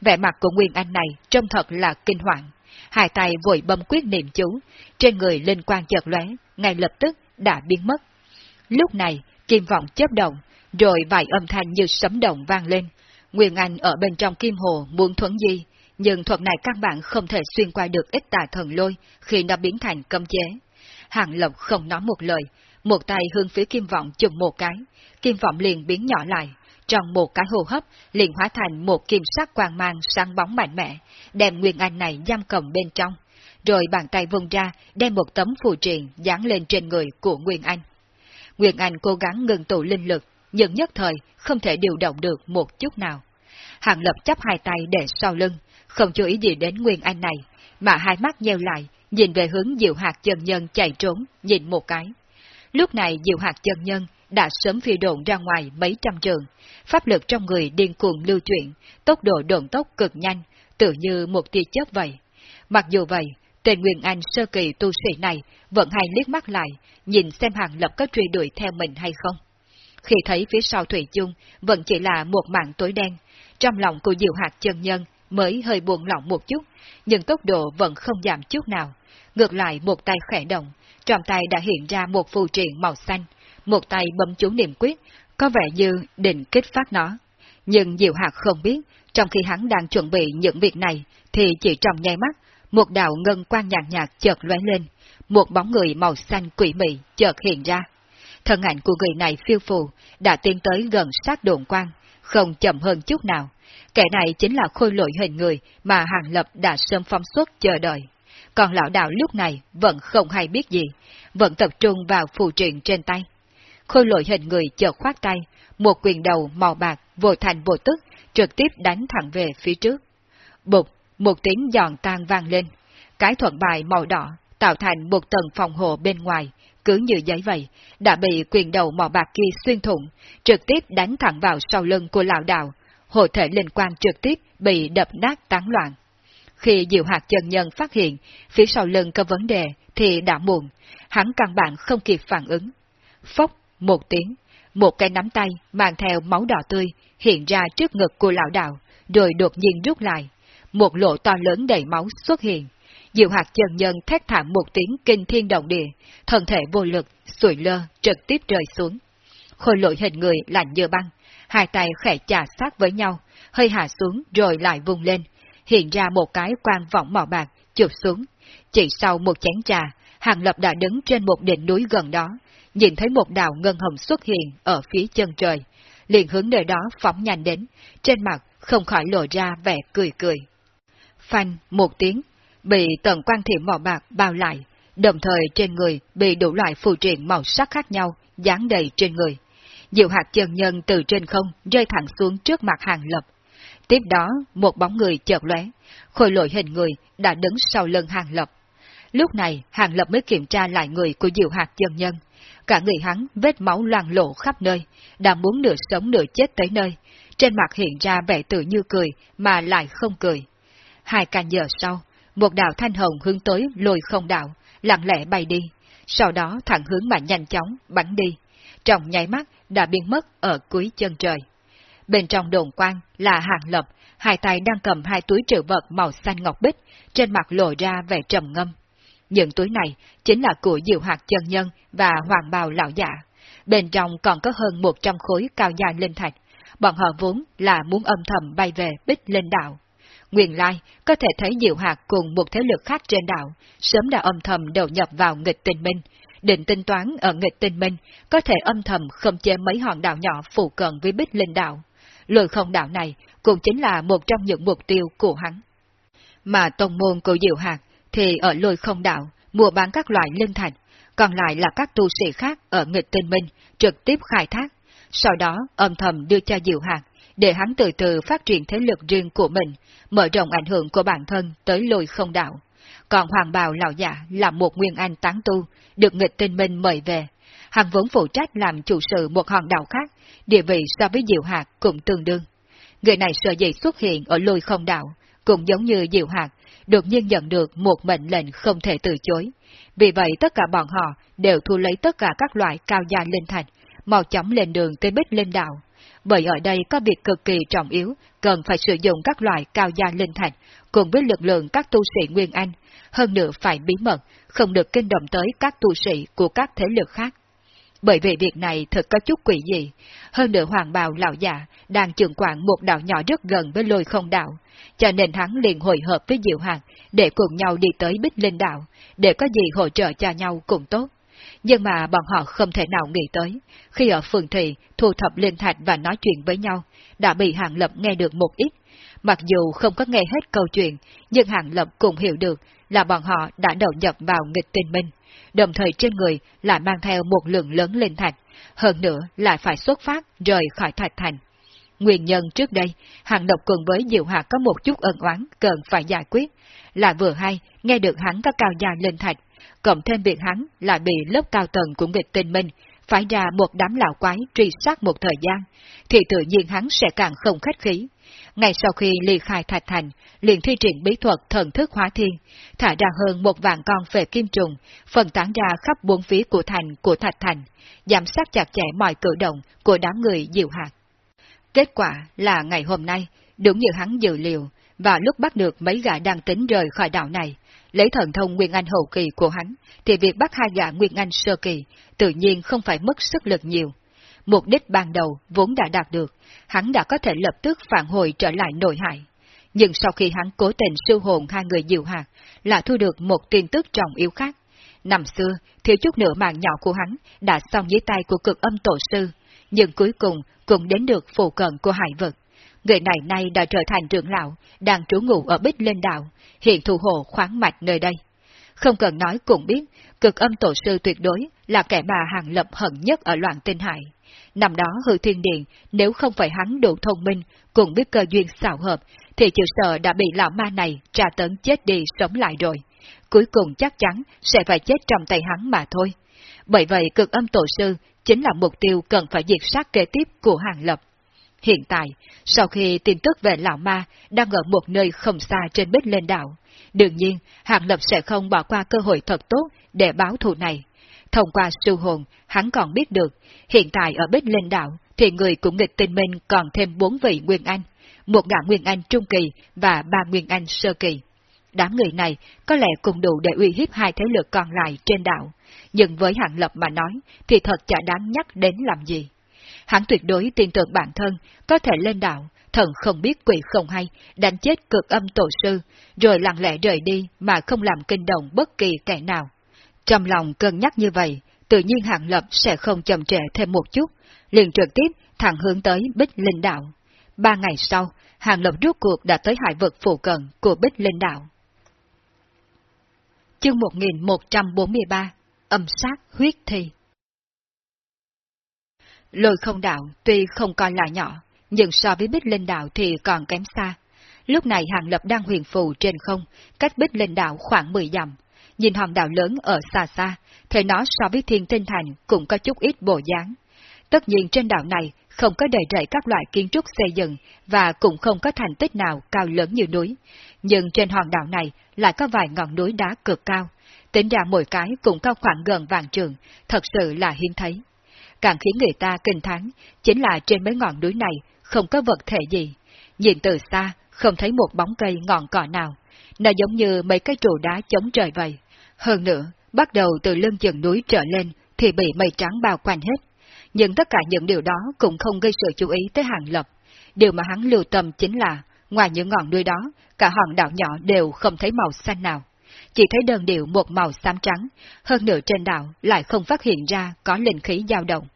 S1: Vẻ mặt của nguyên anh này trông thật là kinh hoàng. Hai tay vội bấm quyết niệm chú, trên người linh quang chợt lóe, ngay lập tức đã biến mất. Lúc này, kim vọng chớp động, rồi vài âm thanh như sấm động vang lên. Nguyên Anh ở bên trong kim hồ muốn thuẫn di, nhưng thuật này các bạn không thể xuyên qua được ít tà thần lôi khi nó biến thành cấm chế. Hàng Lộc không nói một lời, một tay hướng phía kim vọng chùm một cái, kim vọng liền biến nhỏ lại, trong một cái hô hấp liền hóa thành một kim sắc quang mang sáng bóng mạnh mẽ, đem Nguyên Anh này giam cầm bên trong, rồi bàn tay vung ra đem một tấm phù triện dán lên trên người của Nguyên Anh. Nguyên Anh cố gắng ngừng tụ linh lực, nhưng nhất thời không thể điều động được một chút nào. Hàng lập chấp hai tay để sau lưng, không chú ý gì đến Nguyên Anh này, mà hai mắt nheo lại, nhìn về hướng Diệu Hạt chân nhân chạy trốn, nhìn một cái. Lúc này Diệu Hạt chân nhân đã sớm phi độn ra ngoài mấy trăm trường, pháp lực trong người điên cuồng lưu chuyển, tốc độ độn tốc cực nhanh, tự như một tia chớp vậy. Mặc dù vậy, tên Nguyên Anh sơ kỳ tu sĩ này vẫn hay liếc mắt lại, nhìn xem hàng lập có truy đuổi theo mình hay không. Khi thấy phía sau Thủy chung vẫn chỉ là một mạng tối đen, trong lòng của Diệu Hạt chân nhân mới hơi buồn lỏng một chút, nhưng tốc độ vẫn không giảm chút nào. Ngược lại một tay khẽ động, trong tay đã hiện ra một phù triện màu xanh, một tay bấm chú niệm quyết, có vẻ như định kích phát nó. Nhưng Diệu Hạt không biết, trong khi hắn đang chuẩn bị những việc này, thì chỉ trong nháy mắt, một đạo ngân quang nhạt nhạt chợt lóe lên, một bóng người màu xanh quỷ mị chợt hiện ra. Thân ảnh của người này phiêu phù, đã tiến tới gần sát đồn quang, không chậm hơn chút nào. Kẻ này chính là khôi lội hình người mà Hàng Lập đã sớm phong xuất chờ đợi. Còn lão đạo lúc này vẫn không hay biết gì, vẫn tập trung vào phù triện trên tay. Khôi lội hình người chợt khoát tay, một quyền đầu màu bạc vô thành vô tức trực tiếp đánh thẳng về phía trước. Bụt, một tiếng giòn tan vang lên. Cái thuận bài màu đỏ tạo thành một tầng phòng hộ bên ngoài, cứ như giấy vậy, đã bị quyền đầu màu bạc kia xuyên thủng, trực tiếp đánh thẳng vào sau lưng của lão đạo, hộ thể linh quan trực tiếp bị đập nát tán loạn. Khi Diệu Hạt chân nhân phát hiện phía sau lưng có vấn đề thì đã muộn, hắn căn bản không kịp phản ứng. Phốc, một tiếng, một cái nắm tay mang theo máu đỏ tươi hiện ra trước ngực của lão đạo, rồi đột nhiên rút lại. một lỗ to lớn đầy máu xuất hiện. Diệu hạt chân nhân thét thảm một tiếng kinh thiên động địa, thân thể vô lực, sủi lơ, trực tiếp rơi xuống. Khôi lội hình người lạnh như băng, hai tay khẽ chà sát với nhau, hơi hạ xuống rồi lại vùng lên, hiện ra một cái quan vọng màu bạc, chụp xuống. Chỉ sau một chén trà, Hàng Lập đã đứng trên một đỉnh núi gần đó, nhìn thấy một đạo ngân hồng xuất hiện ở phía chân trời, liền hướng nơi đó phóng nhanh đến, trên mặt không khỏi lộ ra vẻ cười cười. Phanh một tiếng, bị tầng quan thiểm màu bạc bao lại, đồng thời trên người bị đủ loại phù triện màu sắc khác nhau, dán đầy trên người. Diệu hạt chân nhân từ trên không rơi thẳng xuống trước mặt hàng lập. Tiếp đó, một bóng người chợt lóe, khôi lội hình người đã đứng sau lưng hàng lập. Lúc này, hàng lập mới kiểm tra lại người của diệu hạt chân nhân. Cả người hắn vết máu loang lộ khắp nơi, đã muốn nửa sống nửa chết tới nơi. Trên mặt hiện ra vẻ tự như cười, mà lại không cười. Hai canh giờ sau, một đạo thanh hồng hướng tới lôi không đạo, lặng lẽ bay đi, sau đó thẳng hướng mà nhanh chóng bắn đi. Trong nháy mắt đã biến mất ở cuối chân trời. Bên trong đồn quan là hàng lập, hai tay đang cầm hai túi trữ vật màu xanh ngọc bích, trên mặt lộ ra vẻ trầm ngâm. Những túi này chính là của diệu hạt chân nhân và hoàng bào lão giả. Bên trong còn có hơn 100 khối cao dài linh thạch. Bọn họ vốn là muốn âm thầm bay về bích lên đạo. Nguyên lai có thể thấy diệu hạt cùng một thế lực khác trên đảo, sớm đã âm thầm đầu nhập vào nghịch tinh minh, định tính toán ở nghịch tinh minh có thể âm thầm không chế mấy hòn đảo nhỏ phụ cận với bích linh đảo. Lôi không đạo này cũng chính là một trong những mục tiêu của hắn. Mà tông môn của diệu hạt thì ở lôi không đạo mua bán các loại linh thạch, còn lại là các tu sĩ khác ở nghịch tinh minh trực tiếp khai thác, sau đó âm thầm đưa cho diệu hạt để hắn từ từ phát triển thế lực riêng của mình, mở rộng ảnh hưởng của bản thân tới lôi không đạo. Còn Hoàng Bào Lão Giả là một nguyên anh tán tu, được nghịch tinh minh mời về. Hắn vốn phụ trách làm chủ sự một hòn đảo khác, địa vị so với Diệu Hạt cũng tương đương. Người này sợ dĩ xuất hiện ở lôi không đảo, cũng giống như Diệu Hạt, đột nhiên nhận được một mệnh lệnh không thể từ chối. Vì vậy tất cả bọn họ đều thu lấy tất cả các loại cao gia linh thạch, mau chóng lên đường tới Bích Linh đảo bởi ở đây có việc cực kỳ trọng yếu, cần phải sử dụng các loại cao gia linh thạch, cùng với lực lượng các tu sĩ Nguyên Anh, hơn nữa phải bí mật, không được kinh động tới các tu sĩ của các thế lực khác. Bởi vì việc này thật có chút quỷ dị, hơn nữa hoàng bào lão già đang trường quản một đảo nhỏ rất gần với lôi không đảo, cho nên hắn liền hội hợp với Diệu Hoàng để cùng nhau đi tới Bích Linh đảo, để có gì hỗ trợ cho nhau cũng tốt. Nhưng mà bọn họ không thể nào nghĩ tới, khi ở phường thị thu thập linh thạch và nói chuyện với nhau, đã bị Hàng Lập nghe được một ít. Mặc dù không có nghe hết câu chuyện, nhưng Hàng Lập cũng hiểu được là bọn họ đã đầu nhập vào nghịch tình minh, đồng thời trên người lại mang theo một lượng lớn linh thạch, hơn nữa lại phải xuất phát rời khỏi thạch thành. Nguyên nhân trước đây, Hàng độc cùng với Diệu Hạc có một chút ân oán cần phải giải quyết, là vừa hay nghe được hắn có cao gia linh thạch, cộng thêm việc hắn lại bị lớp cao tầng của nghịch tinh minh phải ra một đám lão quái truy sát một thời gian, thì tự nhiên hắn sẽ càng không khách khí. Ngay sau khi ly khai Thạch Thành, liền thi triển bí thuật thần thức hóa thiên, thả ra hơn một vạn con về kim trùng, phân tán ra khắp bốn phía của thành của Thạch Thành, giám sát chặt chẽ mọi cử động của đám người diệu hạt. Kết quả là ngày hôm nay, đúng như hắn dự liệu, và lúc bắt được mấy gã đang tính rời khỏi đảo này, lấy thần thông Nguyên Anh hậu kỳ của hắn, thì việc bắt hai gã Nguyên Anh sơ kỳ tự nhiên không phải mất sức lực nhiều. Mục đích ban đầu vốn đã đạt được, hắn đã có thể lập tức phản hồi trở lại nội hại. Nhưng sau khi hắn cố tình siêu hồn hai người diệu hạt, là thu được một tin tức trọng yếu khác. Năm xưa, thiếu chút nữa mạng nhỏ của hắn đã xong dưới tay của cực âm tổ sư, nhưng cuối cùng cũng đến được phù cận của hải vực. Người này nay đã trở thành trưởng lão, đang trú ngụ ở Bích Lên Đạo, hiện thủ hộ khoáng mạch nơi đây. Không cần nói cũng biết, cực âm tổ sư tuyệt đối là kẻ mà hàng lập hận nhất ở loạn tinh hải. Năm đó hư thiên điện, nếu không phải hắn đủ thông minh, cũng biết cơ duyên xảo hợp, thì chịu sợ đã bị lão ma này tra tấn chết đi sống lại rồi. Cuối cùng chắc chắn sẽ phải chết trong tay hắn mà thôi. Bởi vậy cực âm tổ sư chính là mục tiêu cần phải diệt sát kế tiếp của hàng lập. Hiện tại, sau khi tin tức về lão ma đang ở một nơi không xa trên bích lên đảo, đương nhiên Hàng Lập sẽ không bỏ qua cơ hội thật tốt để báo thù này. Thông qua siêu hồn, hắn còn biết được, hiện tại ở bích lên đảo thì người của nghịch tinh minh còn thêm bốn vị Nguyên Anh, một gã Nguyên Anh Trung Kỳ và ba Nguyên Anh Sơ Kỳ. Đám người này có lẽ cũng đủ để uy hiếp hai thế lực còn lại trên đảo, nhưng với hạng lập mà nói thì thật chả đáng nhắc đến làm gì. Hắn tuyệt đối tin tưởng bản thân có thể lên đảo, thần không biết quỷ không hay, đánh chết cực âm tổ sư, rồi lặng lẽ rời đi mà không làm kinh động bất kỳ kẻ nào. Trong lòng cân nhắc như vậy, tự nhiên hạng lập sẽ không chậm trễ thêm một chút, liền trực tiếp thẳng hướng tới Bích Linh Đạo. Ba ngày sau, Hàng Lập rút cuộc đã tới hải vực phụ cận của Bích Linh Đạo. Chương 1143 Âm sát huyết thi Lôi không đạo tuy không coi là nhỏ, nhưng so với Bích Linh Đạo thì còn kém xa. Lúc này Hàng Lập đang huyền phù trên không, cách Bích Linh Đạo khoảng 10 dặm. Nhìn hòn đảo lớn ở xa xa, thấy nó so với thiên tinh thành cũng có chút ít bộ dáng. Tất nhiên trên đảo này không có đầy rẫy các loại kiến trúc xây dựng và cũng không có thành tích nào cao lớn như núi. Nhưng trên hòn đảo này lại có vài ngọn núi đá cực cao. Tính ra mỗi cái cũng cao khoảng gần vàng trường, thật sự là hiếm thấy. Càng khiến người ta kinh thán, chính là trên mấy ngọn núi này không có vật thể gì. Nhìn từ xa, không thấy một bóng cây ngọn cỏ nào. Nó giống như mấy cái trụ đá chống trời vậy. Hơn nữa, bắt đầu từ lưng chừng núi trở lên thì bị mây trắng bao quanh hết nhưng tất cả những điều đó cũng không gây sự chú ý tới Hàng Lập. Điều mà hắn lưu tâm chính là, ngoài những ngọn núi đó, cả hòn đảo nhỏ đều không thấy màu xanh nào. Chỉ thấy đơn điệu một màu xám trắng, hơn nữa trên đảo lại không phát hiện ra có linh khí dao động,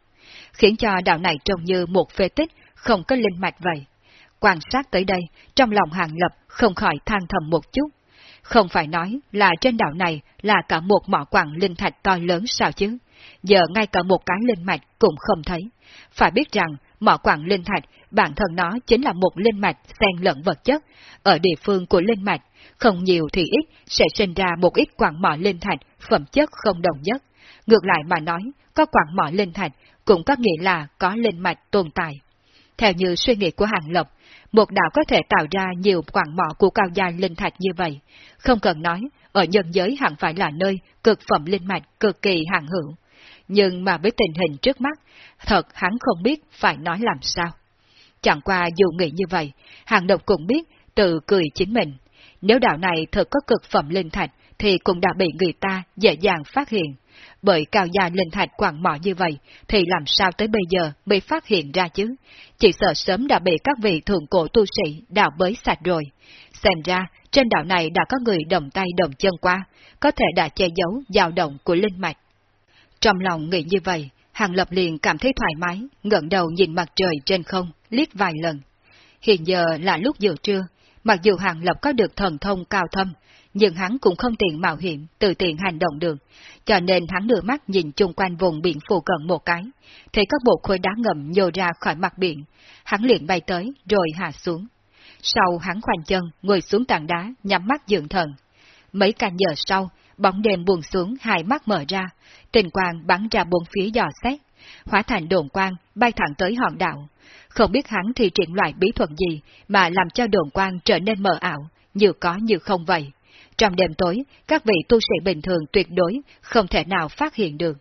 S1: khiến cho đảo này trông như một phế tích, không có linh mạch vậy. Quan sát tới đây, trong lòng Hàng Lập không khỏi than thầm một chút. Không phải nói là trên đảo này là cả một mỏ quặng linh thạch to lớn sao chứ, giờ ngay cả một cái linh mạch cũng không thấy. Phải biết rằng, mỏ quặng linh thạch, bản thân nó chính là một linh mạch xen lẫn vật chất. Ở địa phương của linh mạch, không nhiều thì ít sẽ sinh ra một ít quặng mỏ linh thạch, phẩm chất không đồng nhất. Ngược lại mà nói, có quặng mỏ linh thạch cũng có nghĩa là có linh mạch tồn tại. Theo như suy nghĩ của Hàng Lộc, một đạo có thể tạo ra nhiều quặng mỏ của cao gia linh thạch như vậy. Không cần nói, ở nhân giới hẳn phải là nơi cực phẩm linh mạch cực kỳ hàng hữu nhưng mà với tình hình trước mắt, thật hắn không biết phải nói làm sao. Chẳng qua dù nghĩ như vậy, hàng độc cũng biết tự cười chính mình. Nếu đạo này thật có cực phẩm linh thạch, thì cũng đã bị người ta dễ dàng phát hiện. Bởi cao gia linh thạch quảng mỏ như vậy, thì làm sao tới bây giờ bị phát hiện ra chứ? Chỉ sợ sớm đã bị các vị thượng cổ tu sĩ đào bới sạch rồi. Xem ra, trên đảo này đã có người đồng tay đồng chân qua, có thể đã che giấu dao động của linh mạch. Trong lòng nghĩ như vậy, Hàng Lập liền cảm thấy thoải mái, ngẩng đầu nhìn mặt trời trên không, liếc vài lần. Hiện giờ là lúc giữa trưa, mặc dù Hàng Lập có được thần thông cao thâm, nhưng hắn cũng không tiện mạo hiểm, tự tiện hành động được, cho nên hắn đưa mắt nhìn chung quanh vùng biển phù cận một cái, thấy các bộ khối đá ngầm nhô ra khỏi mặt biển, hắn liền bay tới rồi hạ xuống. Sau hắn khoanh chân, ngồi xuống tảng đá, nhắm mắt dưỡng thần. Mấy canh giờ sau, bóng đêm buông xuống hai mắt mở ra, tình quang bắn ra bốn phía dò xét, hóa thành đồn quang bay thẳng tới hòn đảo. Không biết hắn thì triển loại bí thuật gì mà làm cho đồn quang trở nên mờ ảo, như có như không vậy. Trong đêm tối, các vị tu sĩ bình thường tuyệt đối không thể nào phát hiện được.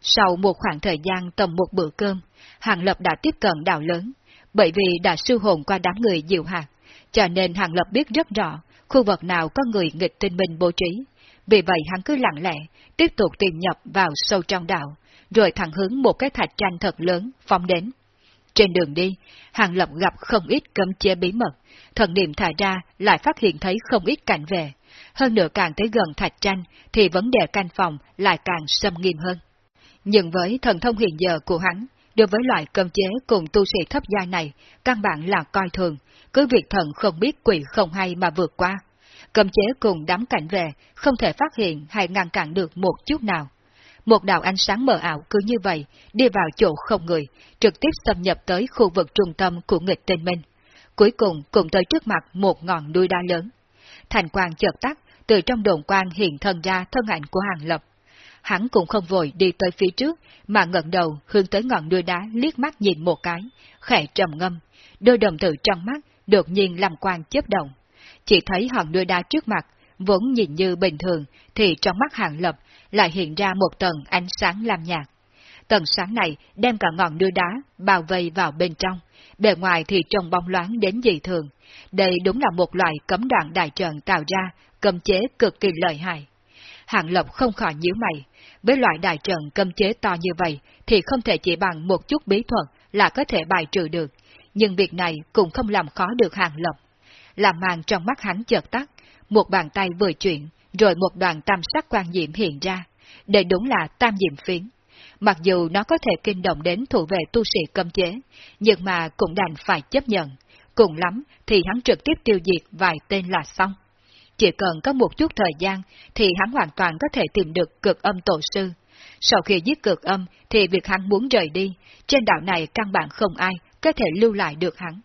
S1: Sau một khoảng thời gian tầm một bữa cơm, Hàng Lập đã tiếp cận đảo lớn, bởi vì đã sư hồn qua đám người diệu hạt, cho nên Hàng Lập biết rất rõ khu vực nào có người nghịch tinh minh bố trí, vì vậy hắn cứ lặng lẽ, tiếp tục tìm nhập vào sâu trong đảo, rồi thẳng hướng một cái thạch tranh thật lớn, phóng đến. Trên đường đi, Hàng Lập gặp không ít cấm chế bí mật, thần niệm thả ra lại phát hiện thấy không ít cảnh về. Hơn nữa càng tới gần thạch tranh thì vấn đề canh phòng lại càng xâm nghiêm hơn. Nhưng với thần thông hiện giờ của hắn, đối với loại cấm chế cùng tu sĩ thấp gia này, căn bản là coi thường, cứ việc thần không biết quỷ không hay mà vượt qua, Cơm chế cùng đám cảnh về, không thể phát hiện hay ngăn cản được một chút nào. Một đạo ánh sáng mờ ảo cứ như vậy, đi vào chỗ không người, trực tiếp xâm nhập tới khu vực trung tâm của nghịch tên minh. Cuối cùng cũng tới trước mặt một ngọn núi đá lớn. Thành quang chợt tắt, từ trong đồn quang hiện thân ra thân ảnh của hàng lập. Hắn cũng không vội đi tới phía trước, mà ngẩng đầu hướng tới ngọn núi đá liếc mắt nhìn một cái, khẽ trầm ngâm, đôi đồng tử trong mắt đột nhiên làm quang chớp động chỉ thấy hòn núi đá trước mặt, vốn nhìn như bình thường, thì trong mắt hàng lập lại hiện ra một tầng ánh sáng lam nhạt. tầng sáng này đem cả ngọn núi đá bao vây vào bên trong, bề ngoài thì trông bóng loáng đến dị thường. Đây đúng là một loại cấm đoạn đại trận tạo ra, cầm chế cực kỳ lợi hại. Hạng Lộc không khỏi nhíu mày, với loại đại trận cầm chế to như vậy thì không thể chỉ bằng một chút bí thuật là có thể bài trừ được, nhưng việc này cũng không làm khó được Hạng Lộc. Làm màn trong mắt hắn chợt tắt, một bàn tay vừa chuyển, rồi một đoàn tam sắc quan diệm hiện ra. Đây đúng là tam diệm phiến. Mặc dù nó có thể kinh động đến thủ vệ tu sĩ cấm chế, nhưng mà cũng đành phải chấp nhận. Cùng lắm thì hắn trực tiếp tiêu diệt vài tên là xong. Chỉ cần có một chút thời gian thì hắn hoàn toàn có thể tìm được cực âm tổ sư. Sau khi giết cực âm thì việc hắn muốn rời đi, trên đảo này căn bản không ai có thể lưu lại được hắn.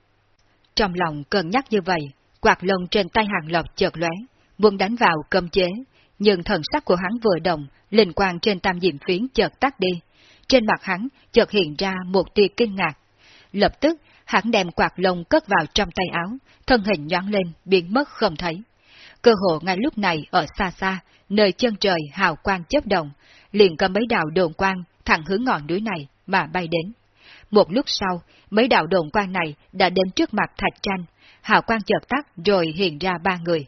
S1: Trong lòng cân nhắc như vậy, quạt lông trên tay hàng lập chợt lóe, muốn đánh vào cơm chế, nhưng thần sắc của hắn vừa động, linh quang trên tam diệm phiến chợt tắt đi. Trên mặt hắn chợt hiện ra một tia kinh ngạc. Lập tức, hắn đem quạt lông cất vào trong tay áo, thân hình nhoáng lên, biến mất không thấy. Cơ hội ngay lúc này ở xa xa, nơi chân trời hào quang chớp động, liền có mấy đạo đồn quang thẳng hướng ngọn núi này mà bay đến. Một lúc sau, mấy đạo đồn quang này đã đến trước mặt thạch tranh, hào quang chợt tắt rồi hiện ra ba người.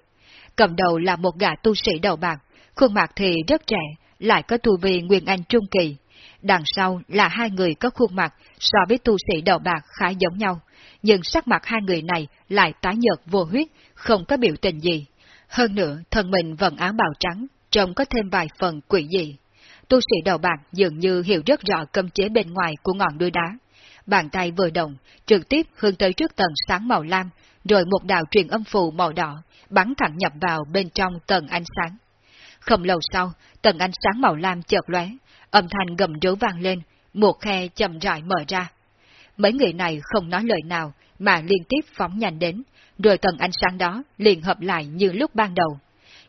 S1: Cầm đầu là một gã tu sĩ đầu bạc, khuôn mặt thì rất trẻ, lại có tu vi Nguyên Anh Trung Kỳ. Đằng sau là hai người có khuôn mặt so với tu sĩ đầu bạc khá giống nhau, nhưng sắc mặt hai người này lại tái nhợt vô huyết, không có biểu tình gì. Hơn nữa, thân mình vẫn áo bào trắng, trông có thêm vài phần quỷ dị. Tu sĩ đầu bạc dường như hiểu rất rõ cấm chế bên ngoài của ngọn đuôi đá. Bàn tay vừa động, trực tiếp hướng tới trước tầng sáng màu lam, rồi một đạo truyền âm phù màu đỏ, bắn thẳng nhập vào bên trong tầng ánh sáng. Không lâu sau, tầng ánh sáng màu lam chợt lóe, âm thanh gầm rú vang lên, một khe chậm rãi mở ra. Mấy người này không nói lời nào, mà liên tiếp phóng nhanh đến, rồi tầng ánh sáng đó liền hợp lại như lúc ban đầu.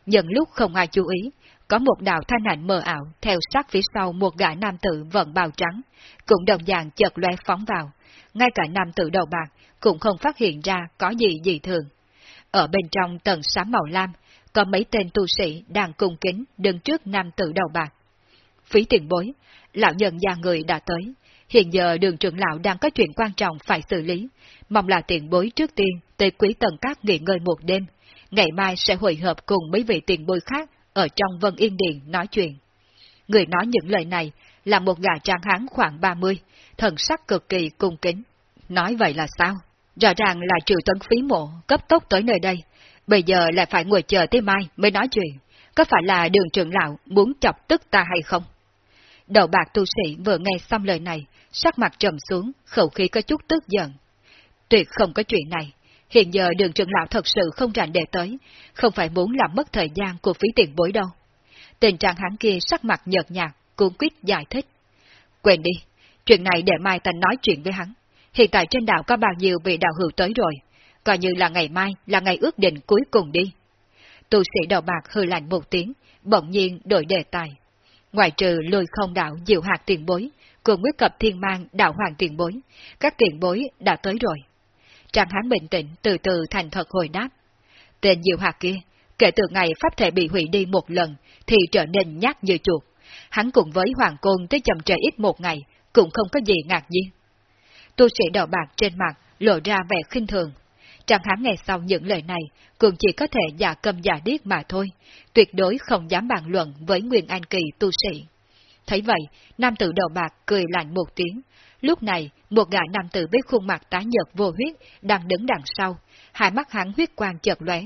S1: Nhận lúc không ai chú ý, có một đạo thanh ảnh mờ ảo theo sát phía sau một gã nam tử vận bào trắng, cũng đồng dạng chợt lóe phóng vào. Ngay cả nam tử đầu bạc cũng không phát hiện ra có gì dị thường. Ở bên trong tầng xám màu lam, có mấy tên tu sĩ đang cung kính đứng trước nam tử đầu bạc. Phí tiền bối, lão nhân gia người đã tới. Hiện giờ đường trưởng lão đang có chuyện quan trọng phải xử lý. Mong là tiền bối trước tiên tới quý tầng các nghỉ ngơi một đêm. Ngày mai sẽ hội hợp cùng mấy vị tiền bối khác ở trong Vân Yên Điện nói chuyện. Người nói những lời này là một gã trang hán khoảng 30, thần sắc cực kỳ cung kính. Nói vậy là sao? Rõ ràng là trừ tấn phí mộ, cấp tốc tới nơi đây. Bây giờ lại phải ngồi chờ tới mai mới nói chuyện. Có phải là đường trưởng lão muốn chọc tức ta hay không? Đầu bạc tu sĩ vừa nghe xong lời này, sắc mặt trầm xuống, khẩu khí có chút tức giận. Tuyệt không có chuyện này. Hiện giờ đường trưởng lão thật sự không rảnh để tới, không phải muốn làm mất thời gian của phí tiền bối đâu. Tình trạng hắn kia sắc mặt nhợt nhạt, cuốn quyết giải thích. Quên đi, chuyện này để mai ta nói chuyện với hắn. Hiện tại trên đảo có bao nhiêu vị đạo hữu tới rồi, coi như là ngày mai là ngày ước định cuối cùng đi. Tu sĩ đầu bạc hơi lạnh một tiếng, bỗng nhiên đổi đề tài. Ngoài trừ lôi không đạo diệu hạt tiền bối, cùng quyết cập thiên mang đạo hoàng tiền bối, các tiền bối đã tới rồi. Trang hán bình tĩnh từ từ thành thật hồi đáp. Tên diệu hạt kia, kể từ ngày pháp thể bị hủy đi một lần, thì trở nên nhát như chuột. Hắn cùng với hoàng côn tới chậm trễ ít một ngày, cũng không có gì ngạc nhiên. Tu sĩ đỏ bạc trên mặt lộ ra vẻ khinh thường. Trang hán nghe sau những lời này, cũng chỉ có thể giả cầm giả điếc mà thôi, tuyệt đối không dám bàn luận với Nguyên An Kỳ tu sĩ. Thấy vậy, nam tử đầu bạc cười lạnh một tiếng. Lúc này, một gã nam tử với khuôn mặt tái nhợt vô huyết đang đứng đằng sau, hai mắt hắn huyết quang chợt lóe,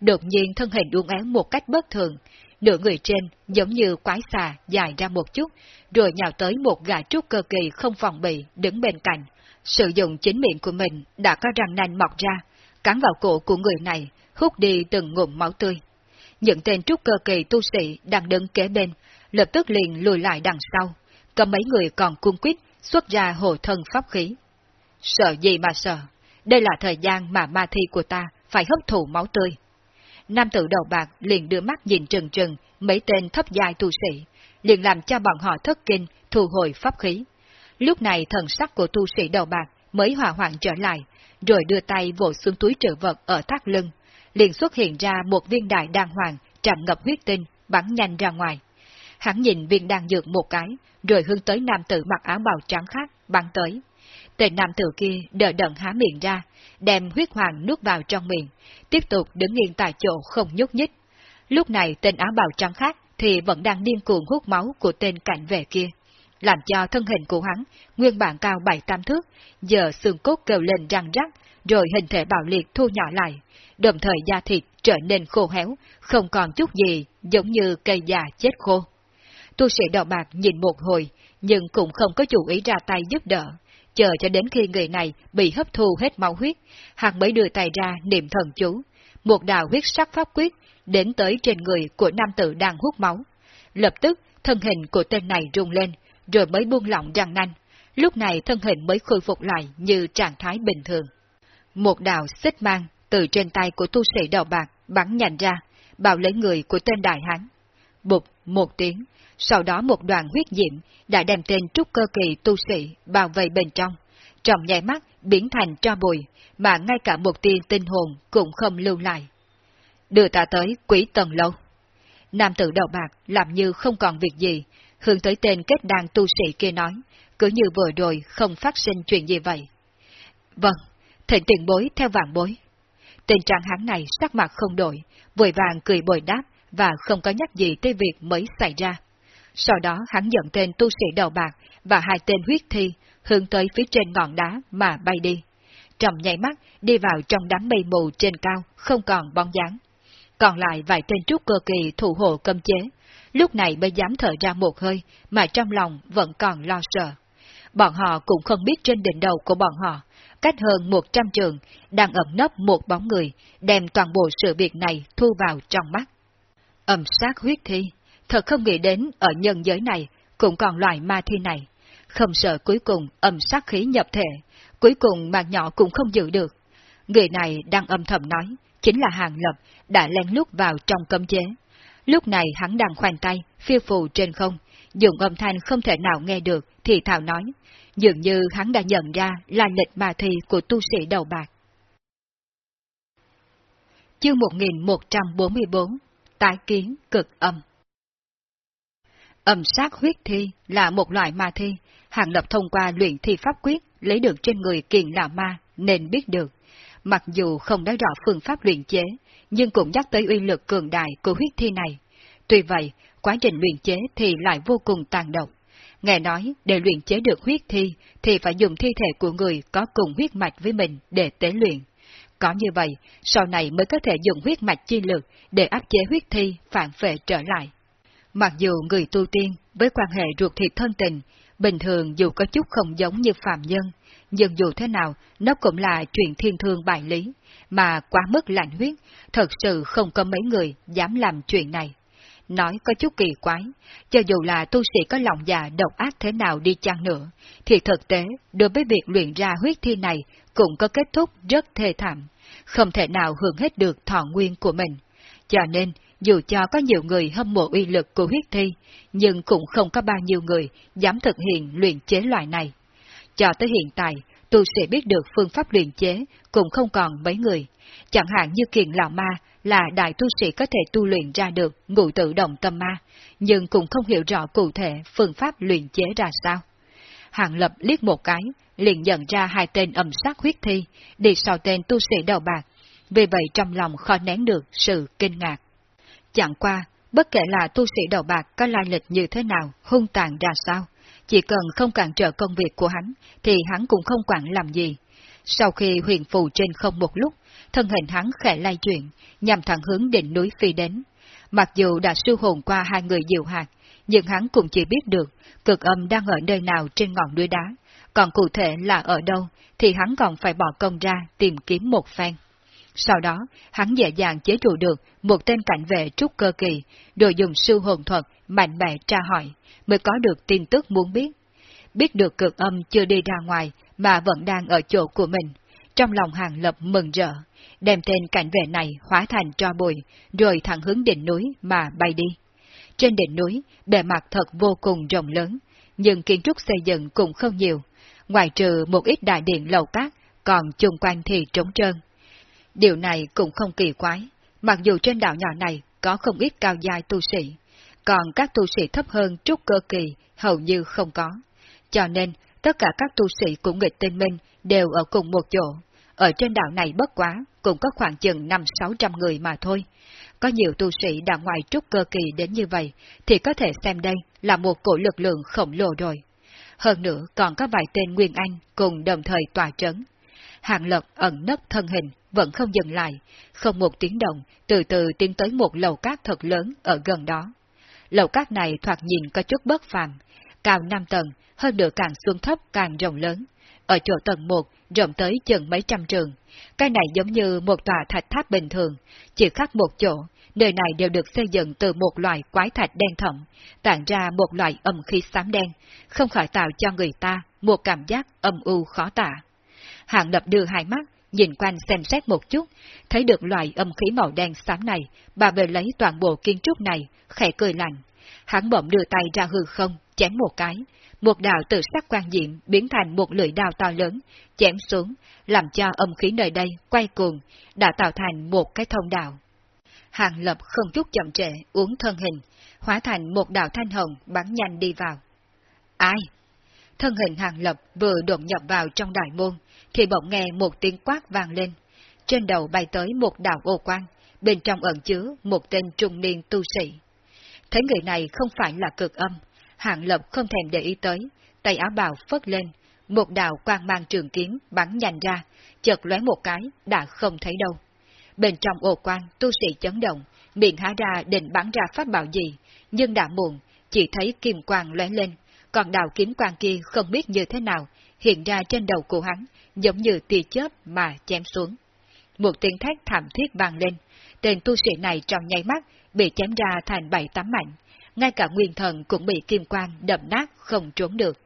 S1: đột nhiên thân hình uốn éo một cách bất thường, nửa người trên giống như quái xà dài ra một chút, rồi nhào tới một gã trúc cơ kỳ không phòng bị đứng bên cạnh, sử dụng chính miệng của mình đã có răng nanh mọc ra, cắn vào cổ của người này, hút đi từng ngụm máu tươi. Những tên trúc cơ kỳ tu sĩ đang đứng kế bên, lập tức liền lùi lại đằng sau, cầm mấy người còn cung quyết xuất ra hồ thân pháp khí. Sợ gì mà sợ, đây là thời gian mà ma thi của ta phải hấp thụ máu tươi. Nam tử đầu bạc liền đưa mắt nhìn trừng trừng mấy tên thấp dài tu sĩ, liền làm cho bọn họ thất kinh thu hồi pháp khí. Lúc này thần sắc của tu sĩ đầu bạc mới hòa hoạn trở lại, rồi đưa tay vỗ xuống túi trữ vật ở thắt lưng, liền xuất hiện ra một viên đại đàng hoàng tràn ngập huyết tinh, bắn nhanh ra ngoài hắn nhìn viên đan dược một cái, rồi hướng tới nam tử mặc áo bào trắng khác, bắn tới. Tên nam tử kia đỡ đận há miệng ra, đem huyết hoàng nuốt vào trong miệng, tiếp tục đứng yên tại chỗ không nhúc nhích. Lúc này tên áo bào trắng khác thì vẫn đang điên cuồng hút máu của tên cảnh vệ kia, làm cho thân hình của hắn nguyên bản cao bảy tam thước, giờ xương cốt kêu lên răng rắc, rồi hình thể bạo liệt thu nhỏ lại, đồng thời da thịt trở nên khô héo, không còn chút gì giống như cây già chết khô. Tu sĩ đầu bạc nhìn một hồi, nhưng cũng không có chủ ý ra tay giúp đỡ, chờ cho đến khi người này bị hấp thu hết máu huyết, hắn mới đưa tay ra niệm thần chú, một đạo huyết sắc pháp quyết đến tới trên người của nam tử đang hút máu. Lập tức, thân hình của tên này rung lên, rồi mới buông lỏng răng nanh, lúc này thân hình mới khôi phục lại như trạng thái bình thường. Một đạo xích mang từ trên tay của tu sĩ đầu bạc bắn nhành ra, bảo lấy người của tên đại hán. Bụt một tiếng, sau đó một đoàn huyết diệm đã đem tên trúc cơ kỳ tu sĩ bao vây bên trong, trong nháy mắt biến thành cho bụi, mà ngay cả một tia tinh hồn cũng không lưu lại. Đưa ta tới quỷ tầng lâu. Nam tử đầu bạc làm như không còn việc gì, hướng tới tên kết đàn tu sĩ kia nói, cứ như vừa rồi không phát sinh chuyện gì vậy. Vâng, thịnh tiền bối theo vạn bối. Tên trạng hán này sắc mặt không đổi, vội vàng cười bồi đáp và không có nhắc gì tới việc mới xảy ra. Sau đó hắn dẫn tên tu sĩ đầu bạc và hai tên huyết thi hướng tới phía trên ngọn đá mà bay đi. Trong nhảy mắt đi vào trong đám mây mù trên cao, không còn bóng dáng. Còn lại vài tên trúc cơ kỳ thủ hộ cấm chế, lúc này mới dám thở ra một hơi mà trong lòng vẫn còn lo sợ. Bọn họ cũng không biết trên đỉnh đầu của bọn họ, cách hơn một trăm trường, đang ẩn nấp một bóng người, đem toàn bộ sự việc này thu vào trong mắt. Ẩm sát huyết thi, thật không nghĩ đến ở nhân giới này cũng còn loại ma thi này. Không sợ cuối cùng âm sát khí nhập thể, cuối cùng mạng nhỏ cũng không giữ được. Người này đang âm thầm nói, chính là Hàng Lập, đã len lút vào trong cấm chế. Lúc này hắn đang khoanh tay, phiêu phù trên không, dùng âm thanh không thể nào nghe được, thì thảo nói, dường như hắn đã nhận ra là lịch ma thi của tu sĩ đầu bạc. Chương 1144 Tái kiến cực âm Âm sát huyết thi là một loại ma thi, Hàng Lập thông qua luyện thi pháp quyết lấy được trên người kiền lão ma nên biết được. Mặc dù không nói rõ phương pháp luyện chế, nhưng cũng nhắc tới uy lực cường đại của huyết thi này. Tuy vậy, quá trình luyện chế thì lại vô cùng tàn độc. Nghe nói, để luyện chế được huyết thi, thì phải dùng thi thể của người có cùng huyết mạch với mình để tế luyện. Có như vậy, sau này mới có thể dùng huyết mạch chi lực để áp chế huyết thi phản phệ trở lại. Mặc dù người tu tiên với quan hệ ruột thịt thân tình, bình thường dù có chút không giống như phạm nhân, nhưng dù thế nào, nó cũng là chuyện thiên thương bại lý, mà quá mức lạnh huyết, thật sự không có mấy người dám làm chuyện này. Nói có chút kỳ quái, cho dù là tu sĩ có lòng già độc ác thế nào đi chăng nữa, thì thực tế, đối với việc luyện ra huyết thi này cũng có kết thúc rất thê thảm, không thể nào hưởng hết được thọ nguyên của mình. Cho nên, dù cho có nhiều người hâm mộ uy lực của huyết thi, nhưng cũng không có bao nhiêu người dám thực hiện luyện chế loại này. Cho tới hiện tại, tu sĩ biết được phương pháp luyện chế cũng không còn mấy người. Chẳng hạn như kiền lão ma là đại tu sĩ có thể tu luyện ra được ngụ tự động tâm ma, nhưng cũng không hiểu rõ cụ thể phương pháp luyện chế ra sao. Hạng lập liếc một cái, liền nhận ra hai tên âm sát huyết thi, đi sau tên tu sĩ đầu bạc, vì vậy trong lòng khó nén được sự kinh ngạc. Chẳng qua, bất kể là tu sĩ đầu bạc có lai lịch như thế nào, hung tàn ra sao, chỉ cần không cản trở công việc của hắn, thì hắn cũng không quản làm gì. Sau khi huyền phù trên không một lúc, thân hình hắn khẽ lay chuyển, nhằm thẳng hướng đỉnh núi phi đến. Mặc dù đã siêu hồn qua hai người diệu hạt, nhưng hắn cũng chỉ biết được cực âm đang ở nơi nào trên ngọn núi đá, còn cụ thể là ở đâu thì hắn còn phải bỏ công ra tìm kiếm một phen. Sau đó, hắn dễ dàng chế trụ được một tên cảnh vệ trúc cơ kỳ, rồi dùng sư hồn thuật mạnh mẽ tra hỏi, mới có được tin tức muốn biết. Biết được cực âm chưa đi ra ngoài, mà vẫn đang ở chỗ của mình. Trong lòng hàng lập mừng rỡ, đem tên cảnh vệ này hóa thành tro bụi, rồi thẳng hướng đỉnh núi mà bay đi. Trên đỉnh núi, bề mặt thật vô cùng rộng lớn, nhưng kiến trúc xây dựng cũng không nhiều, ngoài trừ một ít đại điện lầu cát, còn chung quanh thì trống trơn. Điều này cũng không kỳ quái, mặc dù trên đảo nhỏ này có không ít cao giai tu sĩ, còn các tu sĩ thấp hơn trúc cơ kỳ hầu như không có. Cho nên, tất cả các tu sĩ của nghịch tinh minh đều ở cùng một chỗ. Ở trên đảo này bất quá, cũng có khoảng chừng năm sáu trăm người mà thôi. Có nhiều tu sĩ đã ngoài trúc cơ kỳ đến như vậy, thì có thể xem đây là một cổ lực lượng khổng lồ rồi. Hơn nữa còn có vài tên Nguyên Anh cùng đồng thời tòa trấn. Hàng lập ẩn nấp thân hình, vẫn không dừng lại, không một tiếng động, từ từ tiến tới một lầu cát thật lớn ở gần đó. Lầu cát này thoạt nhìn có chút bất phàm, cao năm tầng, hơn nữa càng xuống thấp càng rộng lớn. Ở chỗ tầng 1, rộng tới chừng mấy trăm trường. Cái này giống như một tòa thạch tháp bình thường, chỉ khác một chỗ, nơi này đều được xây dựng từ một loại quái thạch đen thẫm, tản ra một loại âm khí xám đen, không khỏi tạo cho người ta một cảm giác âm u khó tả. Hạng lập đưa hai mắt, nhìn quanh xem xét một chút, thấy được loại âm khí màu đen xám này, bà về lấy toàn bộ kiến trúc này, khẽ cười lạnh. Hắn bỗng đưa tay ra hư không, chém một cái, một đạo tự sắc quan diệm biến thành một lưỡi đao to lớn, chém xuống, làm cho âm khí nơi đây quay cuồng, đã tạo thành một cái thông đạo. Hàng lập không chút chậm trễ, uống thân hình, hóa thành một đạo thanh hồng bắn nhanh đi vào. Ai? Thân hình hàng lập vừa đột nhập vào trong đại môn, thì bỗng nghe một tiếng quát vang lên. Trên đầu bay tới một đạo ô quan, bên trong ẩn chứa một tên trung niên tu sĩ. Thấy người này không phải là cực âm, Hạng Lập không thèm để ý tới, tay áo bào phất lên, một đạo quang mang trường kiếm bắn nhanh ra, chợt lóe một cái, đã không thấy đâu. Bên trong ô quan, tu sĩ chấn động, miệng há ra định bắn ra pháp bảo gì, nhưng đã muộn, chỉ thấy kim quang lóe lên, còn đạo kiếm quang kia không biết như thế nào, hiện ra trên đầu của hắn, giống như tia chớp mà chém xuống. Một tiếng thét thảm thiết vang lên, tên tu sĩ này trong nháy mắt bị chém ra thành bảy tám mảnh, ngay cả nguyên thần cũng bị kim quang đậm nát không trốn được.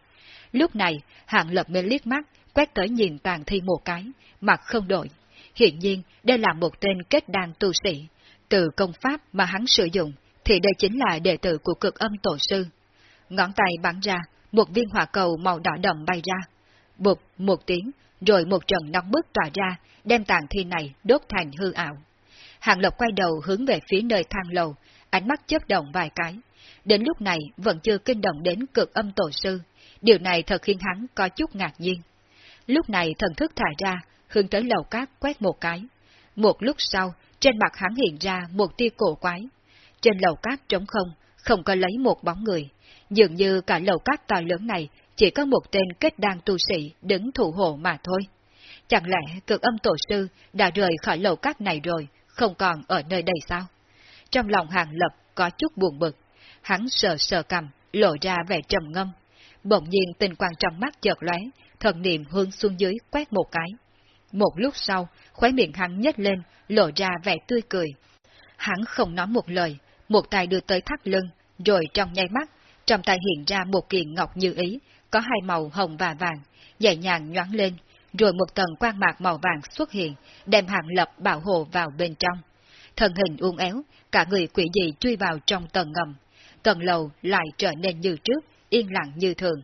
S1: Lúc này, hạng lập mới liếc mắt, quét tới nhìn tàn thi một cái, mặt không đổi. Hiện nhiên, đây là một tên kết đan tu sĩ. Từ công pháp mà hắn sử dụng, thì đây chính là đệ tử của cực âm tổ sư. Ngón tay bắn ra, một viên hỏa cầu màu đỏ đậm bay ra. Bụt một tiếng, rồi một trận nóng bức tỏa ra, đem tàn thi này đốt thành hư ảo. Hàng lộc quay đầu hướng về phía nơi thang lầu, ánh mắt chớp động vài cái. Đến lúc này vẫn chưa kinh động đến cực âm tổ sư, điều này thật khiến hắn có chút ngạc nhiên. Lúc này thần thức thải ra, hướng tới lầu cát quét một cái. Một lúc sau, trên mặt hắn hiện ra một tia cổ quái. Trên lầu cát trống không, không có lấy một bóng người. Dường như cả lầu cát to lớn này chỉ có một tên kết đan tu sĩ đứng thủ hộ mà thôi. Chẳng lẽ cực âm tổ sư đã rời khỏi lầu cát này rồi, không còn ở nơi đây sao? Trong lòng hàng lập có chút buồn bực, hắn sờ sờ cầm, lộ ra vẻ trầm ngâm. Bỗng nhiên tình quang trong mắt chợt lóe, thần niệm hướng xuống dưới quét một cái. Một lúc sau, khóe miệng hắn nhếch lên, lộ ra vẻ tươi cười. Hắn không nói một lời, một tay đưa tới thắt lưng, rồi trong nháy mắt, trong tay hiện ra một kiện ngọc như ý, có hai màu hồng và vàng, nhẹ nhàng nhoáng lên, rồi một tầng quang mạc màu vàng xuất hiện, đem hàng lập bảo hộ vào bên trong. Thần hình uốn éo, cả người quỷ dị truy vào trong tầng ngầm, tầng lầu lại trở nên như trước, yên lặng như thường.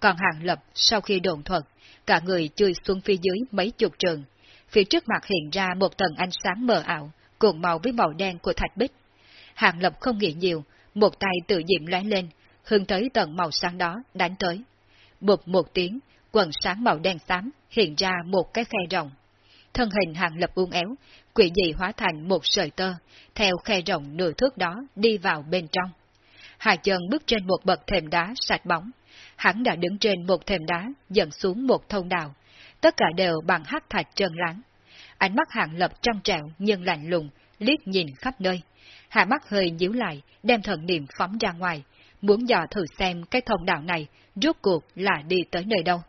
S1: Còn hàng lập sau khi đồn thuật, cả người chui xuống phía dưới mấy chục trường. Phía trước mặt hiện ra một tầng ánh sáng mờ ảo, cuộn màu với màu đen của thạch bích. Hàng lập không nghĩ nhiều, một tay tự diệm lóe lên, hướng tới tầng màu sáng đó, đánh tới. Bụp một tiếng, quần sáng màu đen xám hiện ra một cái khe rộng. Thân hình hàng lập uốn éo, quỷ dị hóa thành một sợi tơ, theo khe rộng nửa thước đó đi vào bên trong. Hai chân bước trên một bậc thềm đá sạch bóng. Hắn đã đứng trên một thềm đá, dẫn xuống một thông đạo. Tất cả đều bằng hắc thạch trơn láng. Ánh mắt hạng lập trong trẻo nhưng lạnh lùng, liếc nhìn khắp nơi. Hạ mắt hơi nhíu lại, đem thần niệm phóng ra ngoài, muốn dò thử xem cái thông đạo này rốt cuộc là đi tới nơi đâu.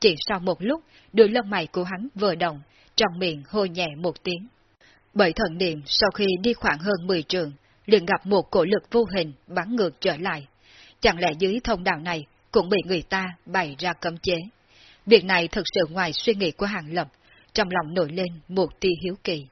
S1: Chỉ sau một lúc, đôi lông mày của hắn vừa động, trong miệng hô nhẹ một tiếng. Bởi thần niệm sau khi đi khoảng hơn 10 trường, liền gặp một cổ lực vô hình bắn ngược trở lại. Chẳng lẽ dưới thông đạo này cũng bị người ta bày ra cấm chế? Việc này thực sự ngoài suy nghĩ của Hàng Lập, trong lòng nổi lên một tia hiếu kỳ.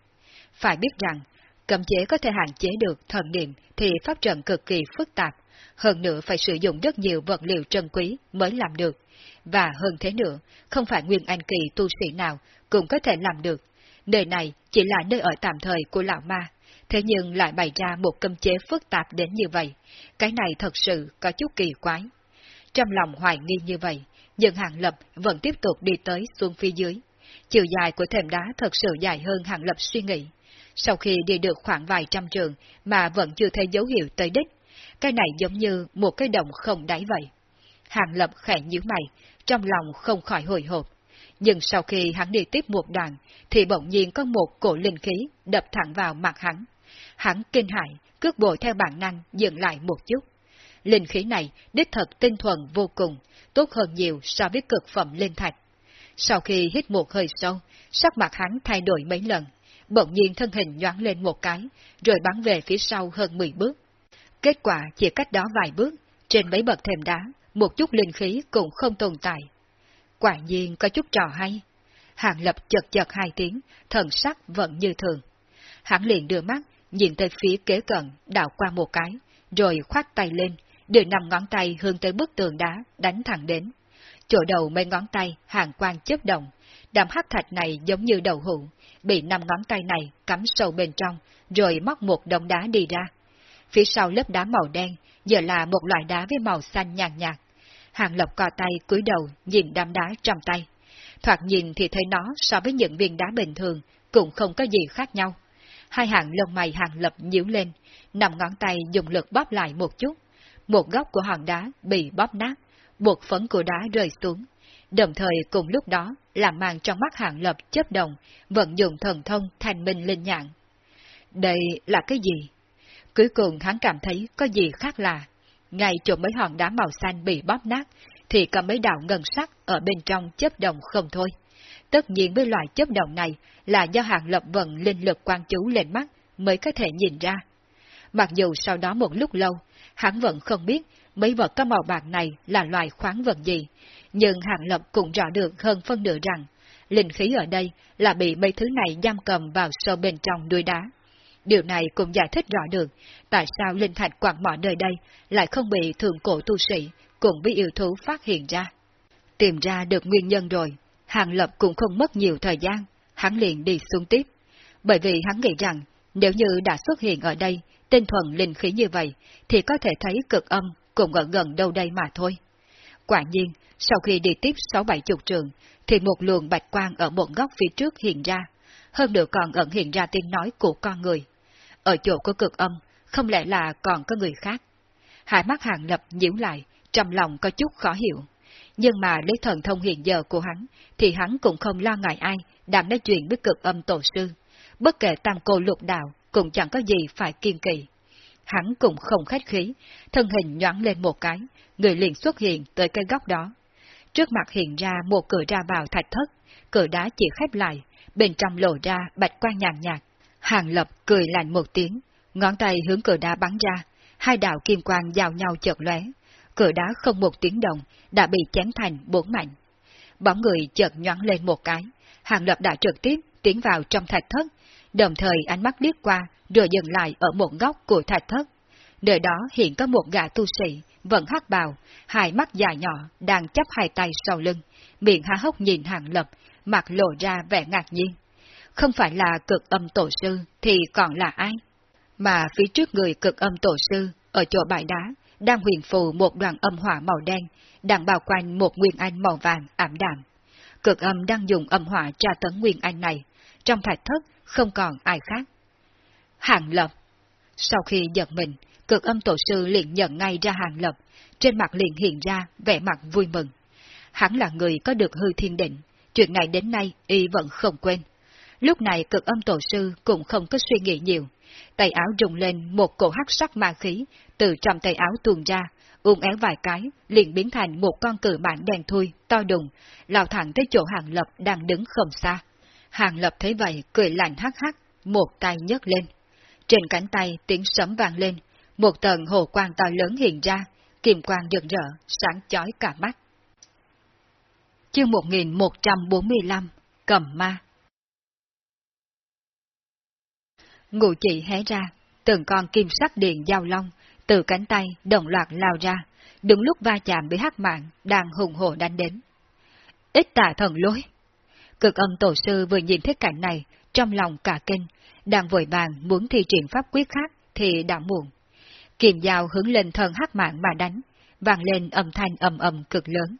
S1: Phải biết rằng, cấm chế có thể hạn chế được thần niệm thì pháp trận cực kỳ phức tạp, hơn nữa phải sử dụng rất nhiều vật liệu trân quý mới làm được. Và hơn thế nữa, không phải nguyên anh kỳ tu sĩ nào cũng có thể làm được. Nơi này chỉ là nơi ở tạm thời của lão ma, thế nhưng lại bày ra một cấm chế phức tạp đến như vậy, cái này thật sự có chút kỳ quái. Trong lòng hoài nghi như vậy, nhưng Hàng Lập vẫn tiếp tục đi tới xuống phía dưới. Chiều dài của thềm đá thật sự dài hơn Hàng Lập suy nghĩ. Sau khi đi được khoảng vài trăm trường mà vẫn chưa thấy dấu hiệu tới đích, cái này giống như một cái đồng không đáy vậy. Hàng Lập khẽ nhíu mày, trong lòng không khỏi hồi hộp. Nhưng sau khi hắn đi tiếp một đoạn, thì bỗng nhiên có một cổ linh khí đập thẳng vào mặt hắn. Hắn kinh hại, cước bộ theo bản năng dừng lại một chút. Linh khí này đích thật tinh thuần vô cùng, tốt hơn nhiều so với cực phẩm linh thạch. Sau khi hít một hơi sâu, sắc mặt hắn thay đổi mấy lần, bỗng nhiên thân hình nhoáng lên một cái, rồi bắn về phía sau hơn 10 bước. Kết quả chỉ cách đó vài bước, trên mấy bậc thềm đá, một chút linh khí cũng không tồn tại. Quả nhiên có chút trò hay. Hàng lập chật chật hai tiếng, thần sắc vẫn như thường. Hắn liền đưa mắt, nhìn tới phía kế cận, đảo qua một cái, rồi khoát tay lên, đưa năm ngón tay hướng tới bức tường đá, đánh thẳng đến. Chỗ đầu mấy ngón tay, hàng quang chớp động, đám hắc thạch này giống như đầu hũ, bị năm ngón tay này cắm sâu bên trong, rồi móc một đống đá đi ra. Phía sau lớp đá màu đen, giờ là một loại đá với màu xanh nhàn nhạt, Hàng Lập co tay cúi đầu nhìn đám đá trong tay. Thoạt nhìn thì thấy nó so với những viên đá bình thường cũng không có gì khác nhau. Hai hàng lông mày Hàng Lập nhíu lên, nằm ngón tay dùng lực bóp lại một chút. Một góc của hòn đá bị bóp nát, bột phấn của đá rơi xuống. Đồng thời cùng lúc đó làm màn trong mắt hạng Lập chấp động, vận dụng thần thông thành minh linh nhạn. Đây là cái gì? Cuối cùng hắn cảm thấy có gì khác lạ ngay chỗ mấy hòn đá màu xanh bị bóp nát, thì có mấy đạo ngân sắc ở bên trong chấp động không thôi. Tất nhiên với loại chấp động này là do hạng lập vận linh lực quan chú lên mắt mới có thể nhìn ra. Mặc dù sau đó một lúc lâu, hắn vẫn không biết mấy vật có màu bạc này là loài khoáng vật gì, nhưng hàng lập cũng rõ được hơn phân nửa rằng, linh khí ở đây là bị mấy thứ này giam cầm vào sâu bên trong đuôi đá. Điều này cũng giải thích rõ được tại sao linh thạch quảng mỏ nơi đây lại không bị thường cổ tu sĩ cùng với yêu thú phát hiện ra. Tìm ra được nguyên nhân rồi, Hàng Lập cũng không mất nhiều thời gian, hắn liền đi xuống tiếp. Bởi vì hắn nghĩ rằng, nếu như đã xuất hiện ở đây, tinh thuần linh khí như vậy, thì có thể thấy cực âm cũng ở gần đâu đây mà thôi. Quả nhiên, sau khi đi tiếp sáu bảy chục trường, thì một luồng bạch quang ở một góc phía trước hiện ra, hơn nữa còn ẩn hiện ra tiếng nói của con người. Ở chỗ của cực âm, không lẽ là còn có người khác? Hai mắt hàng lập nhíu lại, trong lòng có chút khó hiểu. Nhưng mà lấy thần thông hiện giờ của hắn, thì hắn cũng không lo ngại ai đang nói chuyện với cực âm tổ sư. Bất kể tam cô lục đạo, cũng chẳng có gì phải kiên kỳ. Hắn cũng không khách khí, thân hình nhoáng lên một cái, người liền xuất hiện tới cái góc đó. Trước mặt hiện ra một cửa ra vào thạch thất, cửa đá chỉ khép lại, bên trong lộ ra bạch quang nhàn nhạt, Hàng Lập cười lạnh một tiếng, ngón tay hướng cửa đá bắn ra, hai đạo kim quang giao nhau chợt lóe, cửa đá không một tiếng động đã bị chém thành bốn mảnh. Bóng người chợt nhoáng lên một cái, Hàng Lập đã trực tiếp tiến vào trong thạch thất, đồng thời ánh mắt liếc qua rồi dừng lại ở một góc của thạch thất. Nơi đó hiện có một gã tu sĩ, vẫn hắc bào, hai mắt dài nhỏ đang chấp hai tay sau lưng, miệng há hốc nhìn Hàng Lập, mặt lộ ra vẻ ngạc nhiên không phải là cực âm tổ sư thì còn là ai? Mà phía trước người cực âm tổ sư, ở chỗ bãi đá, đang huyền phù một đoàn âm hỏa màu đen, đang bao quanh một nguyên anh màu vàng ảm đạm. Cực âm đang dùng âm hỏa tra tấn nguyên anh này, trong thạch thất không còn ai khác. Hàng lập Sau khi giật mình, cực âm tổ sư liền nhận ngay ra hàng lập, trên mặt liền hiện ra vẻ mặt vui mừng. Hắn là người có được hư thiên định, chuyện này đến nay y vẫn không quên. Lúc này cực âm tổ sư cũng không có suy nghĩ nhiều. Tay áo rung lên một cổ hắc sắc ma khí, từ trong tay áo tuôn ra, uốn éo vài cái, liền biến thành một con cự mãn đen thui, to đùng, lao thẳng tới chỗ hàng lập đang đứng không xa. Hàng lập thấy vậy, cười lạnh hắc hắc, một tay nhấc lên. Trên cánh tay tiếng sấm vang lên, một tầng hồ quang to lớn hiện ra, kiềm quang rực rỡ, sáng chói cả mắt. Chương 1145 Cầm ma Ngụ chỉ hé ra, từng con kim sắc điện giao long, từ cánh tay đồng loạt lao ra, đúng lúc va chạm với hắc mạng đang hùng hổ đánh đến. Ít tà thần lối! Cực âm tổ sư vừa nhìn thấy cảnh này, trong lòng cả kinh, đang vội vàng muốn thi triển pháp quyết khác thì đã muộn. Kiềm dao hướng lên thân hắc mạng mà đánh, vang lên âm thanh ầm ầm cực lớn.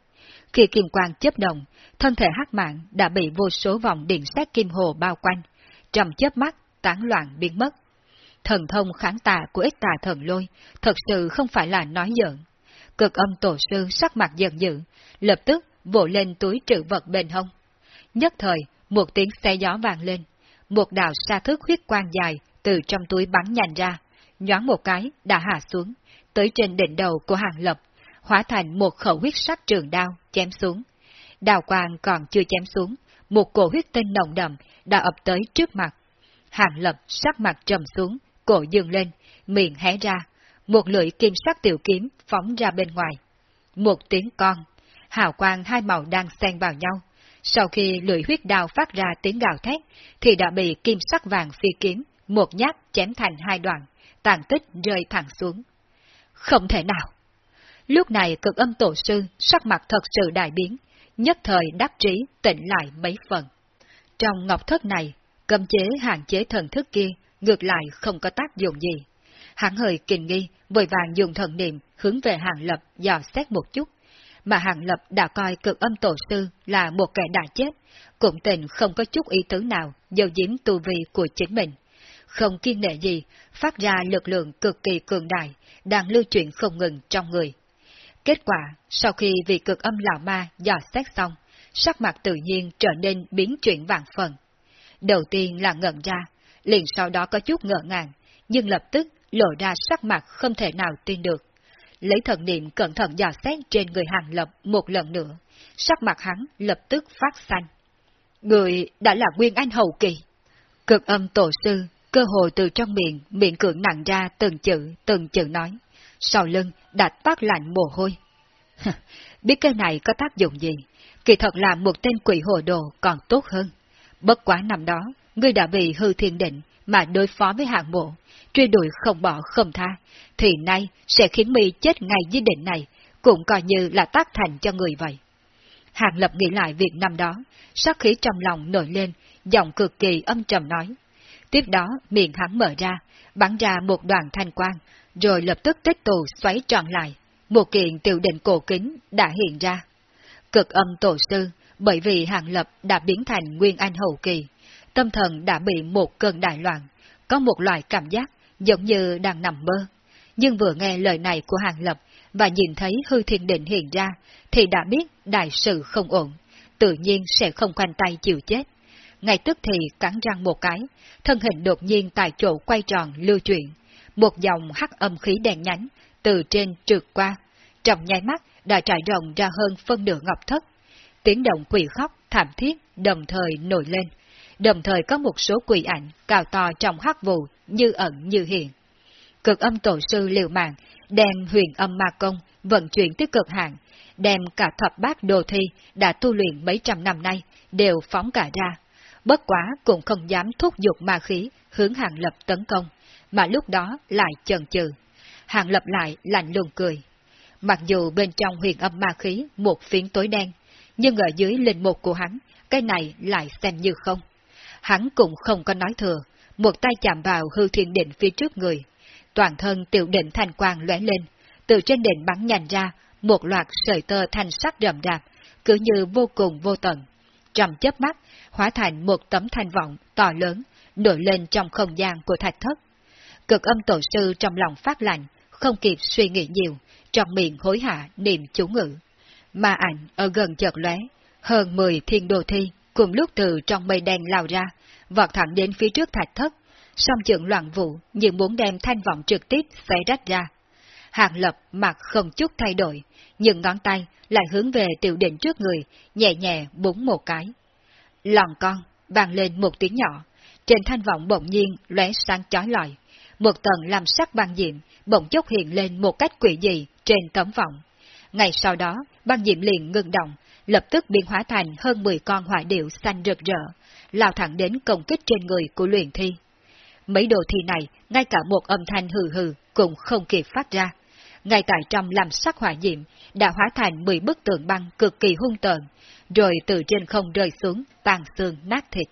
S1: Khi kim quang chớp động, thân thể hắc mạng đã bị vô số vòng điện sát kim hồ bao quanh, trầm chớp mắt, tán loạn biến mất. Thần thông kháng tà của ích tà thần lôi thật sự không phải là nói giỡn. Cực âm tổ sư sắc mặt giận dữ, lập tức vỗ lên túi trữ vật bên hông. Nhất thời, một tiếng xe gió vàng lên, một đạo sa thức huyết quang dài từ trong túi bắn nhanh ra, nhoáng một cái đã hạ xuống, tới trên đỉnh đầu của hàng lập, hóa thành một khẩu huyết sắc trường đao chém xuống. Đào quang còn chưa chém xuống, một cổ huyết tinh nồng đậm đã ập tới trước mặt. Hàng lập sắc mặt trầm xuống, cổ dường lên, miệng hé ra, một lưỡi kim sắc tiểu kiếm phóng ra bên ngoài. Một tiếng con, hào quang hai màu đang xen vào nhau. Sau khi lưỡi huyết đao phát ra tiếng gào thét, thì đã bị kim sắc vàng phi kiếm, một nhát chém thành hai đoạn, tàn tích rơi thẳng xuống. Không thể nào! Lúc này cực âm tổ sư sắc mặt thật sự đại biến, nhất thời đắc trí tỉnh lại mấy phần. Trong ngọc thất này, cầm chế hạn chế thần thức kia ngược lại không có tác dụng gì. Hắn hơi kinh nghi, vội vàng dùng thần niệm hướng về hàng lập dò xét một chút, mà hàng lập đã coi cực âm tổ sư là một kẻ đã chết, cũng tình không có chút ý tứ nào dầu diếm tu vi của chính mình. Không kiên nệ gì, phát ra lực lượng cực kỳ cường đại, đang lưu chuyển không ngừng trong người. Kết quả, sau khi vị cực âm lão ma dò xét xong, sắc mặt tự nhiên trở nên biến chuyển vạn phần. Đầu tiên là ngẩn ra, liền sau đó có chút ngỡ ngàng, nhưng lập tức lộ ra sắc mặt không thể nào tin được. Lấy thần niệm cẩn thận dò xét trên người hàng lập một lần nữa, sắc mặt hắn lập tức phát xanh. Người đã là Nguyên Anh hậu kỳ. Cực âm tổ sư, cơ hồ từ trong miệng, miệng cưỡng nặng ra từng chữ, từng chữ nói. Sau lưng đã toát lạnh mồ hôi. Biết cái này có tác dụng gì, kỳ thật là một tên quỷ hồ đồ còn tốt hơn. Bất quá năm đó, ngươi đã bị hư thiên định mà đối phó với hạng mộ, truy đuổi không bỏ không tha, thì nay sẽ khiến mi chết ngay dưới định này, cũng coi như là tác thành cho người vậy. Hàng Lập nghĩ lại việc năm đó, sát khí trong lòng nổi lên, giọng cực kỳ âm trầm nói. Tiếp đó, miệng hắn mở ra, bắn ra một đoàn thanh quang, rồi lập tức tích tù xoáy tròn lại. Một kiện tiểu định cổ kính đã hiện ra. Cực âm tổ sư, bởi vì Hàng Lập đã biến thành Nguyên Anh hậu kỳ, tâm thần đã bị một cơn đại loạn, có một loại cảm giác giống như đang nằm mơ. Nhưng vừa nghe lời này của Hàng Lập và nhìn thấy hư thiên định hiện ra, thì đã biết đại sự không ổn, tự nhiên sẽ không quanh tay chịu chết. Ngay tức thì cắn răng một cái, thân hình đột nhiên tại chỗ quay tròn lưu chuyển, một dòng hắc âm khí đèn nhánh từ trên trượt qua, trong nháy mắt đã trải rộng ra hơn phân nửa ngọc thất. Tiếng động quỷ khóc, thảm thiết, đồng thời nổi lên, đồng thời có một số quỷ ảnh cao to trong hắc vụ, như ẩn như hiện. Cực âm tổ sư liều mạng, đem huyền âm ma công vận chuyển tới cực hạn, đem cả thập bát đồ thi đã tu luyện mấy trăm năm nay, đều phóng cả ra. Bất quá cũng không dám thúc giục ma khí hướng hàng lập tấn công, mà lúc đó lại chần chừ. Hàng lập lại lạnh lùng cười. Mặc dù bên trong huyền âm ma khí một phiến tối đen, nhưng ở dưới linh mục của hắn, cái này lại xem như không. Hắn cũng không có nói thừa, một tay chạm vào hư thiên định phía trước người. Toàn thân tiểu định thanh quang lóe lên, từ trên đỉnh bắn nhành ra, một loạt sợi tơ thanh sắc rậm rạp, cứ như vô cùng vô tận. Trầm chớp mắt, hóa thành một tấm thanh vọng to lớn, nổi lên trong không gian của thạch thất. Cực âm tổ sư trong lòng phát lạnh, không kịp suy nghĩ nhiều, trong miệng hối hạ niệm chú ngữ. Mà ảnh ở gần chợt lóe, hơn 10 thiên đồ thi cùng lúc từ trong mây đen lao ra, vọt thẳng đến phía trước thạch thất, song trưởng loạn vụ như muốn đem thanh vọng trực tiếp xé rách ra. Hàng lập mặt không chút thay đổi, nhưng ngón tay lại hướng về tiểu định trước người, nhẹ nhẹ búng một cái. Lòng con, vang lên một tiếng nhỏ, trên thanh vọng bỗng nhiên lóe sáng chói lọi. Một tầng làm sắc băng diệm bỗng chốc hiện lên một cách quỷ dị trên tấm vọng. Ngày sau đó, băng diệm liền ngừng động, lập tức biến hóa thành hơn 10 con hỏa điệu xanh rực rỡ, lao thẳng đến công kích trên người của luyện thi. Mấy đồ thi này, ngay cả một âm thanh hừ hừ cũng không kịp phát ra. Ngay tại trong làm sắc hỏa diệm, đã hóa thành 10 bức tượng băng cực kỳ hung tợn, rồi từ trên không rơi xuống, tàn xương nát thịt.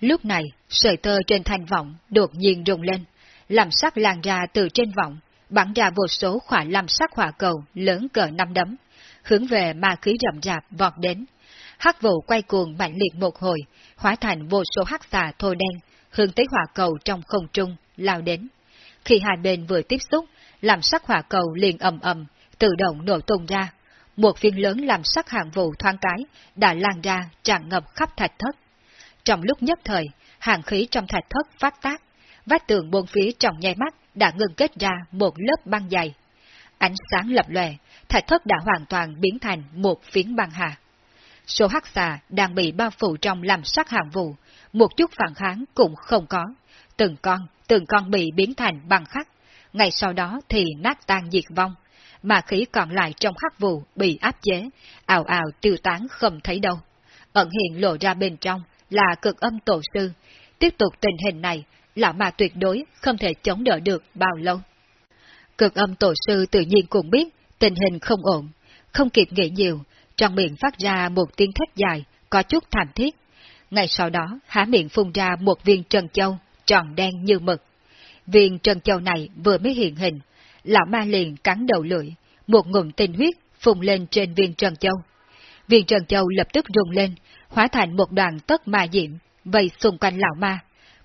S1: Lúc này, sợi tơ trên thanh vọng đột nhiên rung lên, làm sắc lan ra từ trên vọng, bắn ra vô số khỏa làm sắc hỏa cầu lớn cỡ năm đấm, hướng về ma khí rậm rạp vọt đến. Hắc vụ quay cuồng mạnh liệt một hồi, hóa thành vô số hắc xà thô đen, hướng tới hỏa cầu trong không trung, lao đến. Khi hai bên vừa tiếp xúc, làm sắc hỏa cầu liền ầm ầm, tự động nổ tung ra. Một viên lớn làm sắc hàng vụ thoáng cái, đã lan ra tràn ngập khắp thạch thất. Trong lúc nhất thời, hàng khí trong thạch thất phát tác, vách tường bốn phía trong nháy mắt đã ngưng kết ra một lớp băng dày. Ánh sáng lập lòe, thạch thất đã hoàn toàn biến thành một phiến băng hà. Số hắc xà đang bị bao phủ trong làm sắc hàng vụ, một chút phản kháng cũng không có. Từng con, từng con bị biến thành băng khắc, ngày sau đó thì nát tan diệt vong, mà khí còn lại trong khắc vụ bị áp chế, ảo ảo tiêu tán không thấy đâu. Ẩn hiện lộ ra bên trong là cực âm tổ sư, tiếp tục tình hình này, lão mà tuyệt đối không thể chống đỡ được bao lâu. Cực âm tổ sư tự nhiên cũng biết tình hình không ổn, không kịp nghĩ nhiều, trong miệng phát ra một tiếng thét dài, có chút thảm thiết. Ngay sau đó, há miệng phun ra một viên trần châu, tròn đen như mực. Viên trần châu này vừa mới hiện hình, lão ma liền cắn đầu lưỡi, một ngụm tinh huyết phun lên trên viên trần châu. Viên trần châu lập tức rung lên, hóa thành một đoàn tất ma diệm, vây xung quanh lão ma.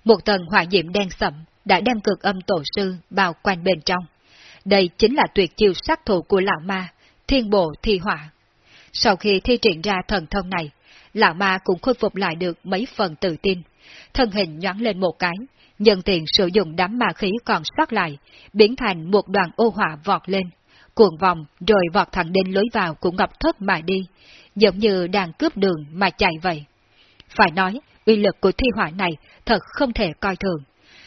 S1: Một tầng hỏa diệm đen sậm đã đem cực âm tổ sư bao quanh bên trong. Đây chính là tuyệt chiêu sát thủ của lão ma, thiên bộ thi hỏa. Sau khi thi triển ra thần thông này, lão ma cũng khôi phục lại được mấy phần tự tin. Thân hình nhoáng lên một cái, nhân tiện sử dụng đám ma khí còn sót lại, biến thành một đoàn ô hỏa vọt lên, cuộn vòng rồi vọt thẳng đến lối vào của ngọc thất mà đi, giống như đang cướp đường mà chạy vậy. Phải nói, uy lực của thi hỏa này thật không thể coi thường.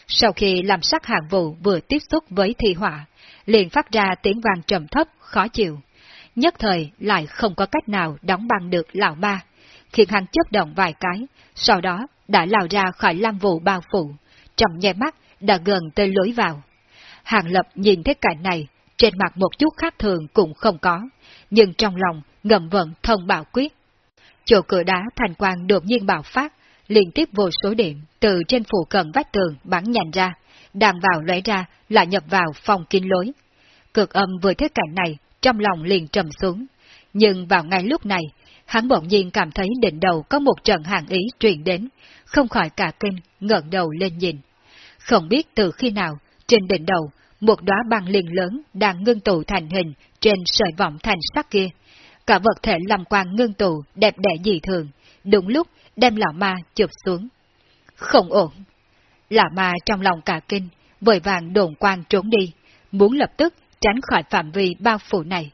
S1: Sau khi làm sắc hạng vụ vừa tiếp xúc với thi hỏa, liền phát ra tiếng vang trầm thấp, khó chịu. Nhất thời lại không có cách nào đóng băng được lão ma, khiến hắn chấp động vài cái, sau đó đã lao ra khỏi lam vụ bao phủ, trong nháy mắt đã gần tới lối vào. Hàng Lập nhìn thấy cảnh này, trên mặt một chút khác thường cũng không có, nhưng trong lòng ngầm vận thông bảo quyết. Chỗ cửa đá thành quang đột nhiên bạo phát, liên tiếp vô số điểm từ trên phủ cận vách tường bắn nhành ra, đang vào lóe ra là nhập vào phòng kín lối. Cực âm vừa thấy cảnh này, trong lòng liền trầm xuống. Nhưng vào ngay lúc này, hắn bỗng nhiên cảm thấy đỉnh đầu có một trận hàng ý truyền đến, không khỏi cả kinh, ngẩng đầu lên nhìn. Không biết từ khi nào, trên đỉnh đầu, một đóa băng liền lớn đang ngưng tụ thành hình trên sợi vọng thành sắc kia. Cả vật thể làm quang ngưng tụ đẹp đẽ dị thường, đúng lúc đem lão ma chụp xuống. Không ổn. Lão ma trong lòng cả kinh, vội vàng đồn quang trốn đi, muốn lập tức tránh khỏi phạm vi bao phủ này.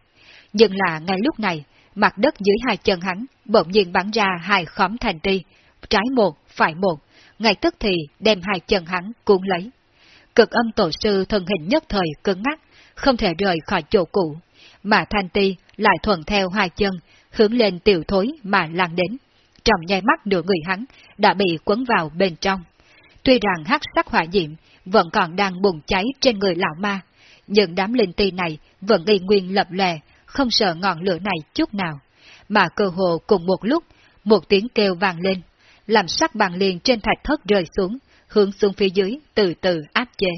S1: Nhưng là ngay lúc này, mặt đất dưới hai chân hắn bỗng nhiên bắn ra hai khóm thành ti, trái một, phải một, ngay tức thì đem hai chân hắn cuốn lấy. Cực âm tổ sư thân hình nhất thời cứng ngắc, không thể rời khỏi chỗ cũ, mà thanh ti lại thuận theo hai chân, hướng lên tiểu thối mà lan đến. Trong nháy mắt nửa người hắn đã bị quấn vào bên trong. Tuy rằng hắc sắc hỏa diệm vẫn còn đang bùng cháy trên người lão ma, nhưng đám linh ti này vẫn y nguyên lập lè, không sợ ngọn lửa này chút nào. Mà cơ hồ cùng một lúc, một tiếng kêu vang lên, làm sắc bằng liền trên thạch thất rơi xuống, hướng xuống phía dưới, từ từ áp chế.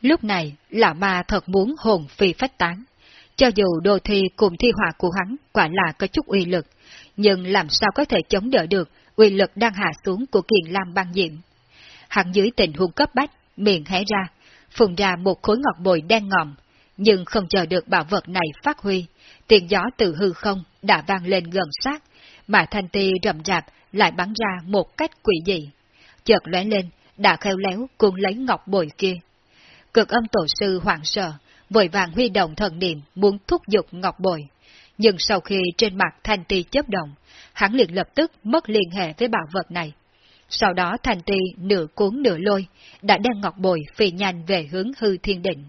S1: Lúc này, lão ma thật muốn hồn phi phách tán. Cho dù đồ thi cùng thi họa của hắn quả là có chút uy lực, nhưng làm sao có thể chống đỡ được uy lực đang hạ xuống của kiền lam băng diệm. Hắn dưới tình huống cấp bách, miệng hé ra, phùng ra một khối ngọc bồi đen ngòm, nhưng không chờ được bảo vật này phát huy, tiền gió từ hư không đã vang lên gần sát, mà thanh ti rậm rạp lại bắn ra một cách quỷ dị. Chợt lóe lên, đã khéo léo cuốn lấy ngọc bồi kia. Cực âm tổ sư hoảng sợ, vội vàng huy động thần niệm muốn thúc giục ngọc bồi. Nhưng sau khi trên mặt thanh ti chấp động, hắn liền lập tức mất liên hệ với bảo vật này. Sau đó thanh ti nửa cuốn nửa lôi, đã đem ngọc bồi phi nhanh về hướng hư thiên định.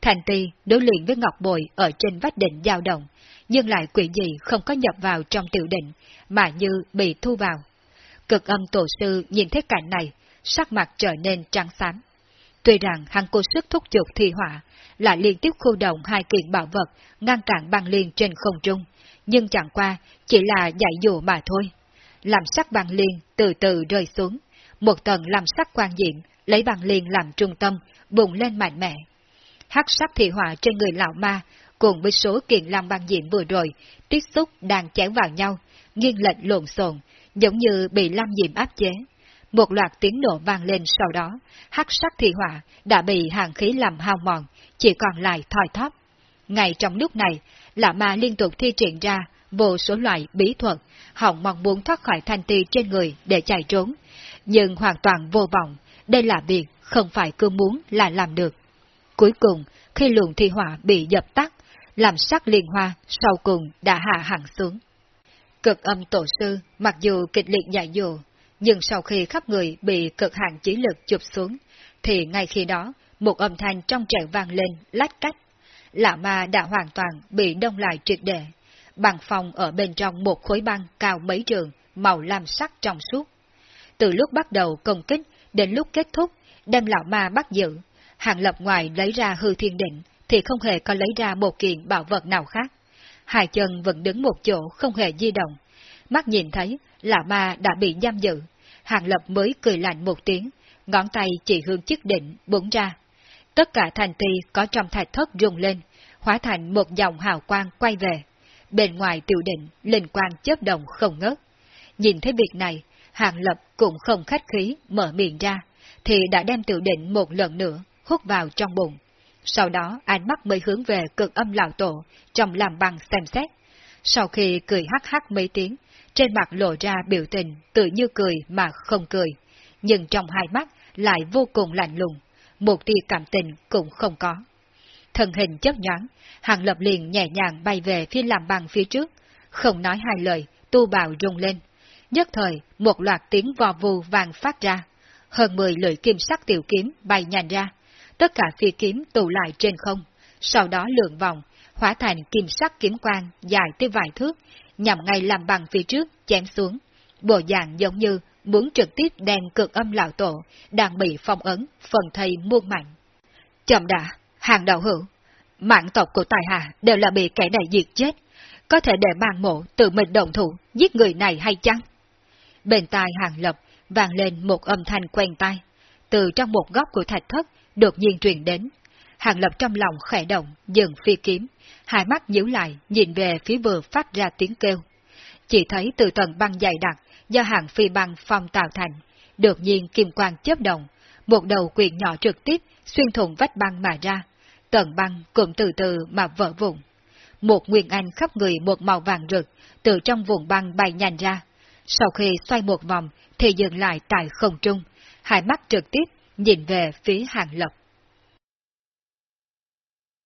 S1: Thành ti đối luyện với ngọc bồi ở trên vách đỉnh dao động, nhưng lại quỷ gì không có nhập vào trong tiểu định, mà như bị thu vào. Cực âm tổ sư nhìn thấy cảnh này, sắc mặt trở nên trắng xám. Tuy rằng hắn cố sức thúc giục thi họa lại liên tiếp khu động hai kiện bảo vật, ngăn cản băng liên trên không trung, nhưng chẳng qua chỉ là dạy dụ mà thôi làm sắc băng liên từ từ rơi xuống, một tầng làm sắc quan diện, lấy băng liên làm trung tâm, bùng lên mạnh mẽ. Hắc sắc thị hỏa trên người lão ma, cùng với số kiện lam băng diện vừa rồi, tiếp xúc đang chém vào nhau, nghiêng lệch lộn xộn, giống như bị lam diệm áp chế. Một loạt tiếng nổ vang lên sau đó, hắc sắc thị hỏa đã bị hàng khí làm hao mòn, chỉ còn lại thoi thóp. Ngay trong lúc này, lão ma liên tục thi triển ra vô số loại bí thuật, hỏng mong muốn thoát khỏi thanh ti trên người để chạy trốn, nhưng hoàn toàn vô vọng, đây là việc không phải cứ muốn là làm được. Cuối cùng, khi luồng thi hỏa bị dập tắt, làm sắc liên hoa sau cùng đã hạ hẳn xuống. Cực âm tổ sư, mặc dù kịch liệt dạy dỗ, nhưng sau khi khắp người bị cực hạn chỉ lực chụp xuống, thì ngay khi đó, một âm thanh trong trẻo vang lên, lách cách. Lạ ma đã hoàn toàn bị đông lại triệt để. Bằng phòng ở bên trong một khối băng cao mấy trường, màu lam sắc trong suốt. Từ lúc bắt đầu công kích đến lúc kết thúc, đem lão ma bắt giữ, Hàng Lập ngoài lấy ra hư thiên định, thì không hề có lấy ra một kiện bảo vật nào khác. Hai chân vẫn đứng một chỗ không hề di động. Mắt nhìn thấy, lão ma đã bị giam giữ. Hàng Lập mới cười lạnh một tiếng, ngón tay chỉ hướng chức định, búng ra. Tất cả thành ti có trong thạch thất rung lên, hóa thành một dòng hào quang quay về. Bên ngoài tiểu định, linh quang chớp động không ngớt. Nhìn thấy việc này, Hàng Lập cũng không khách khí mở miệng ra, thì đã đem tiểu định một lần nữa hút vào trong bụng. Sau đó ánh mắt mới hướng về cực âm lão tổ, trong làm bằng xem xét. Sau khi cười hắc hắc mấy tiếng, trên mặt lộ ra biểu tình tự như cười mà không cười, nhưng trong hai mắt lại vô cùng lạnh lùng, một tia cảm tình cũng không có. Thân hình chấp nhoáng, hàng lập liền nhẹ nhàng bay về phía làm bằng phía trước, không nói hai lời, tu bào rung lên. Nhất thời, một loạt tiếng vò vù vàng phát ra, hơn mười lưỡi kim sắc tiểu kiếm bay nhanh ra, tất cả phi kiếm tụ lại trên không, sau đó lượn vòng, hóa thành kim sắc kiếm quang dài tới vài thước, nhằm ngay làm bằng phía trước, chém xuống. Bộ dạng giống như muốn trực tiếp đèn cực âm lão tổ, đang bị phong ấn, phần thây muôn mạnh. Chậm đã, hàng đạo hữu, mạng tộc của tài hạ đều là bị kẻ này diệt chết, có thể để bàn mộ tự mình động thủ, giết người này hay chăng? Bên tai hàng lập, vang lên một âm thanh quen tai. Từ trong một góc của thạch thất, đột nhiên truyền đến. Hàng lập trong lòng khẽ động, dừng phi kiếm, hai mắt nhíu lại, nhìn về phía vừa phát ra tiếng kêu. Chỉ thấy từ tầng băng dày đặc, do hàng phi băng phong tạo thành, đột nhiên kim quang chớp động, một đầu quyền nhỏ trực tiếp xuyên thủng vách băng mà ra, tầng băng cũng từ từ mà vỡ vụn. Một nguyên anh khắp người một màu vàng rực, từ trong vùng băng bay nhanh ra. Sau khi xoay một vòng, thì dừng lại tại không trung, hai mắt trực tiếp nhìn về phía hàng lập.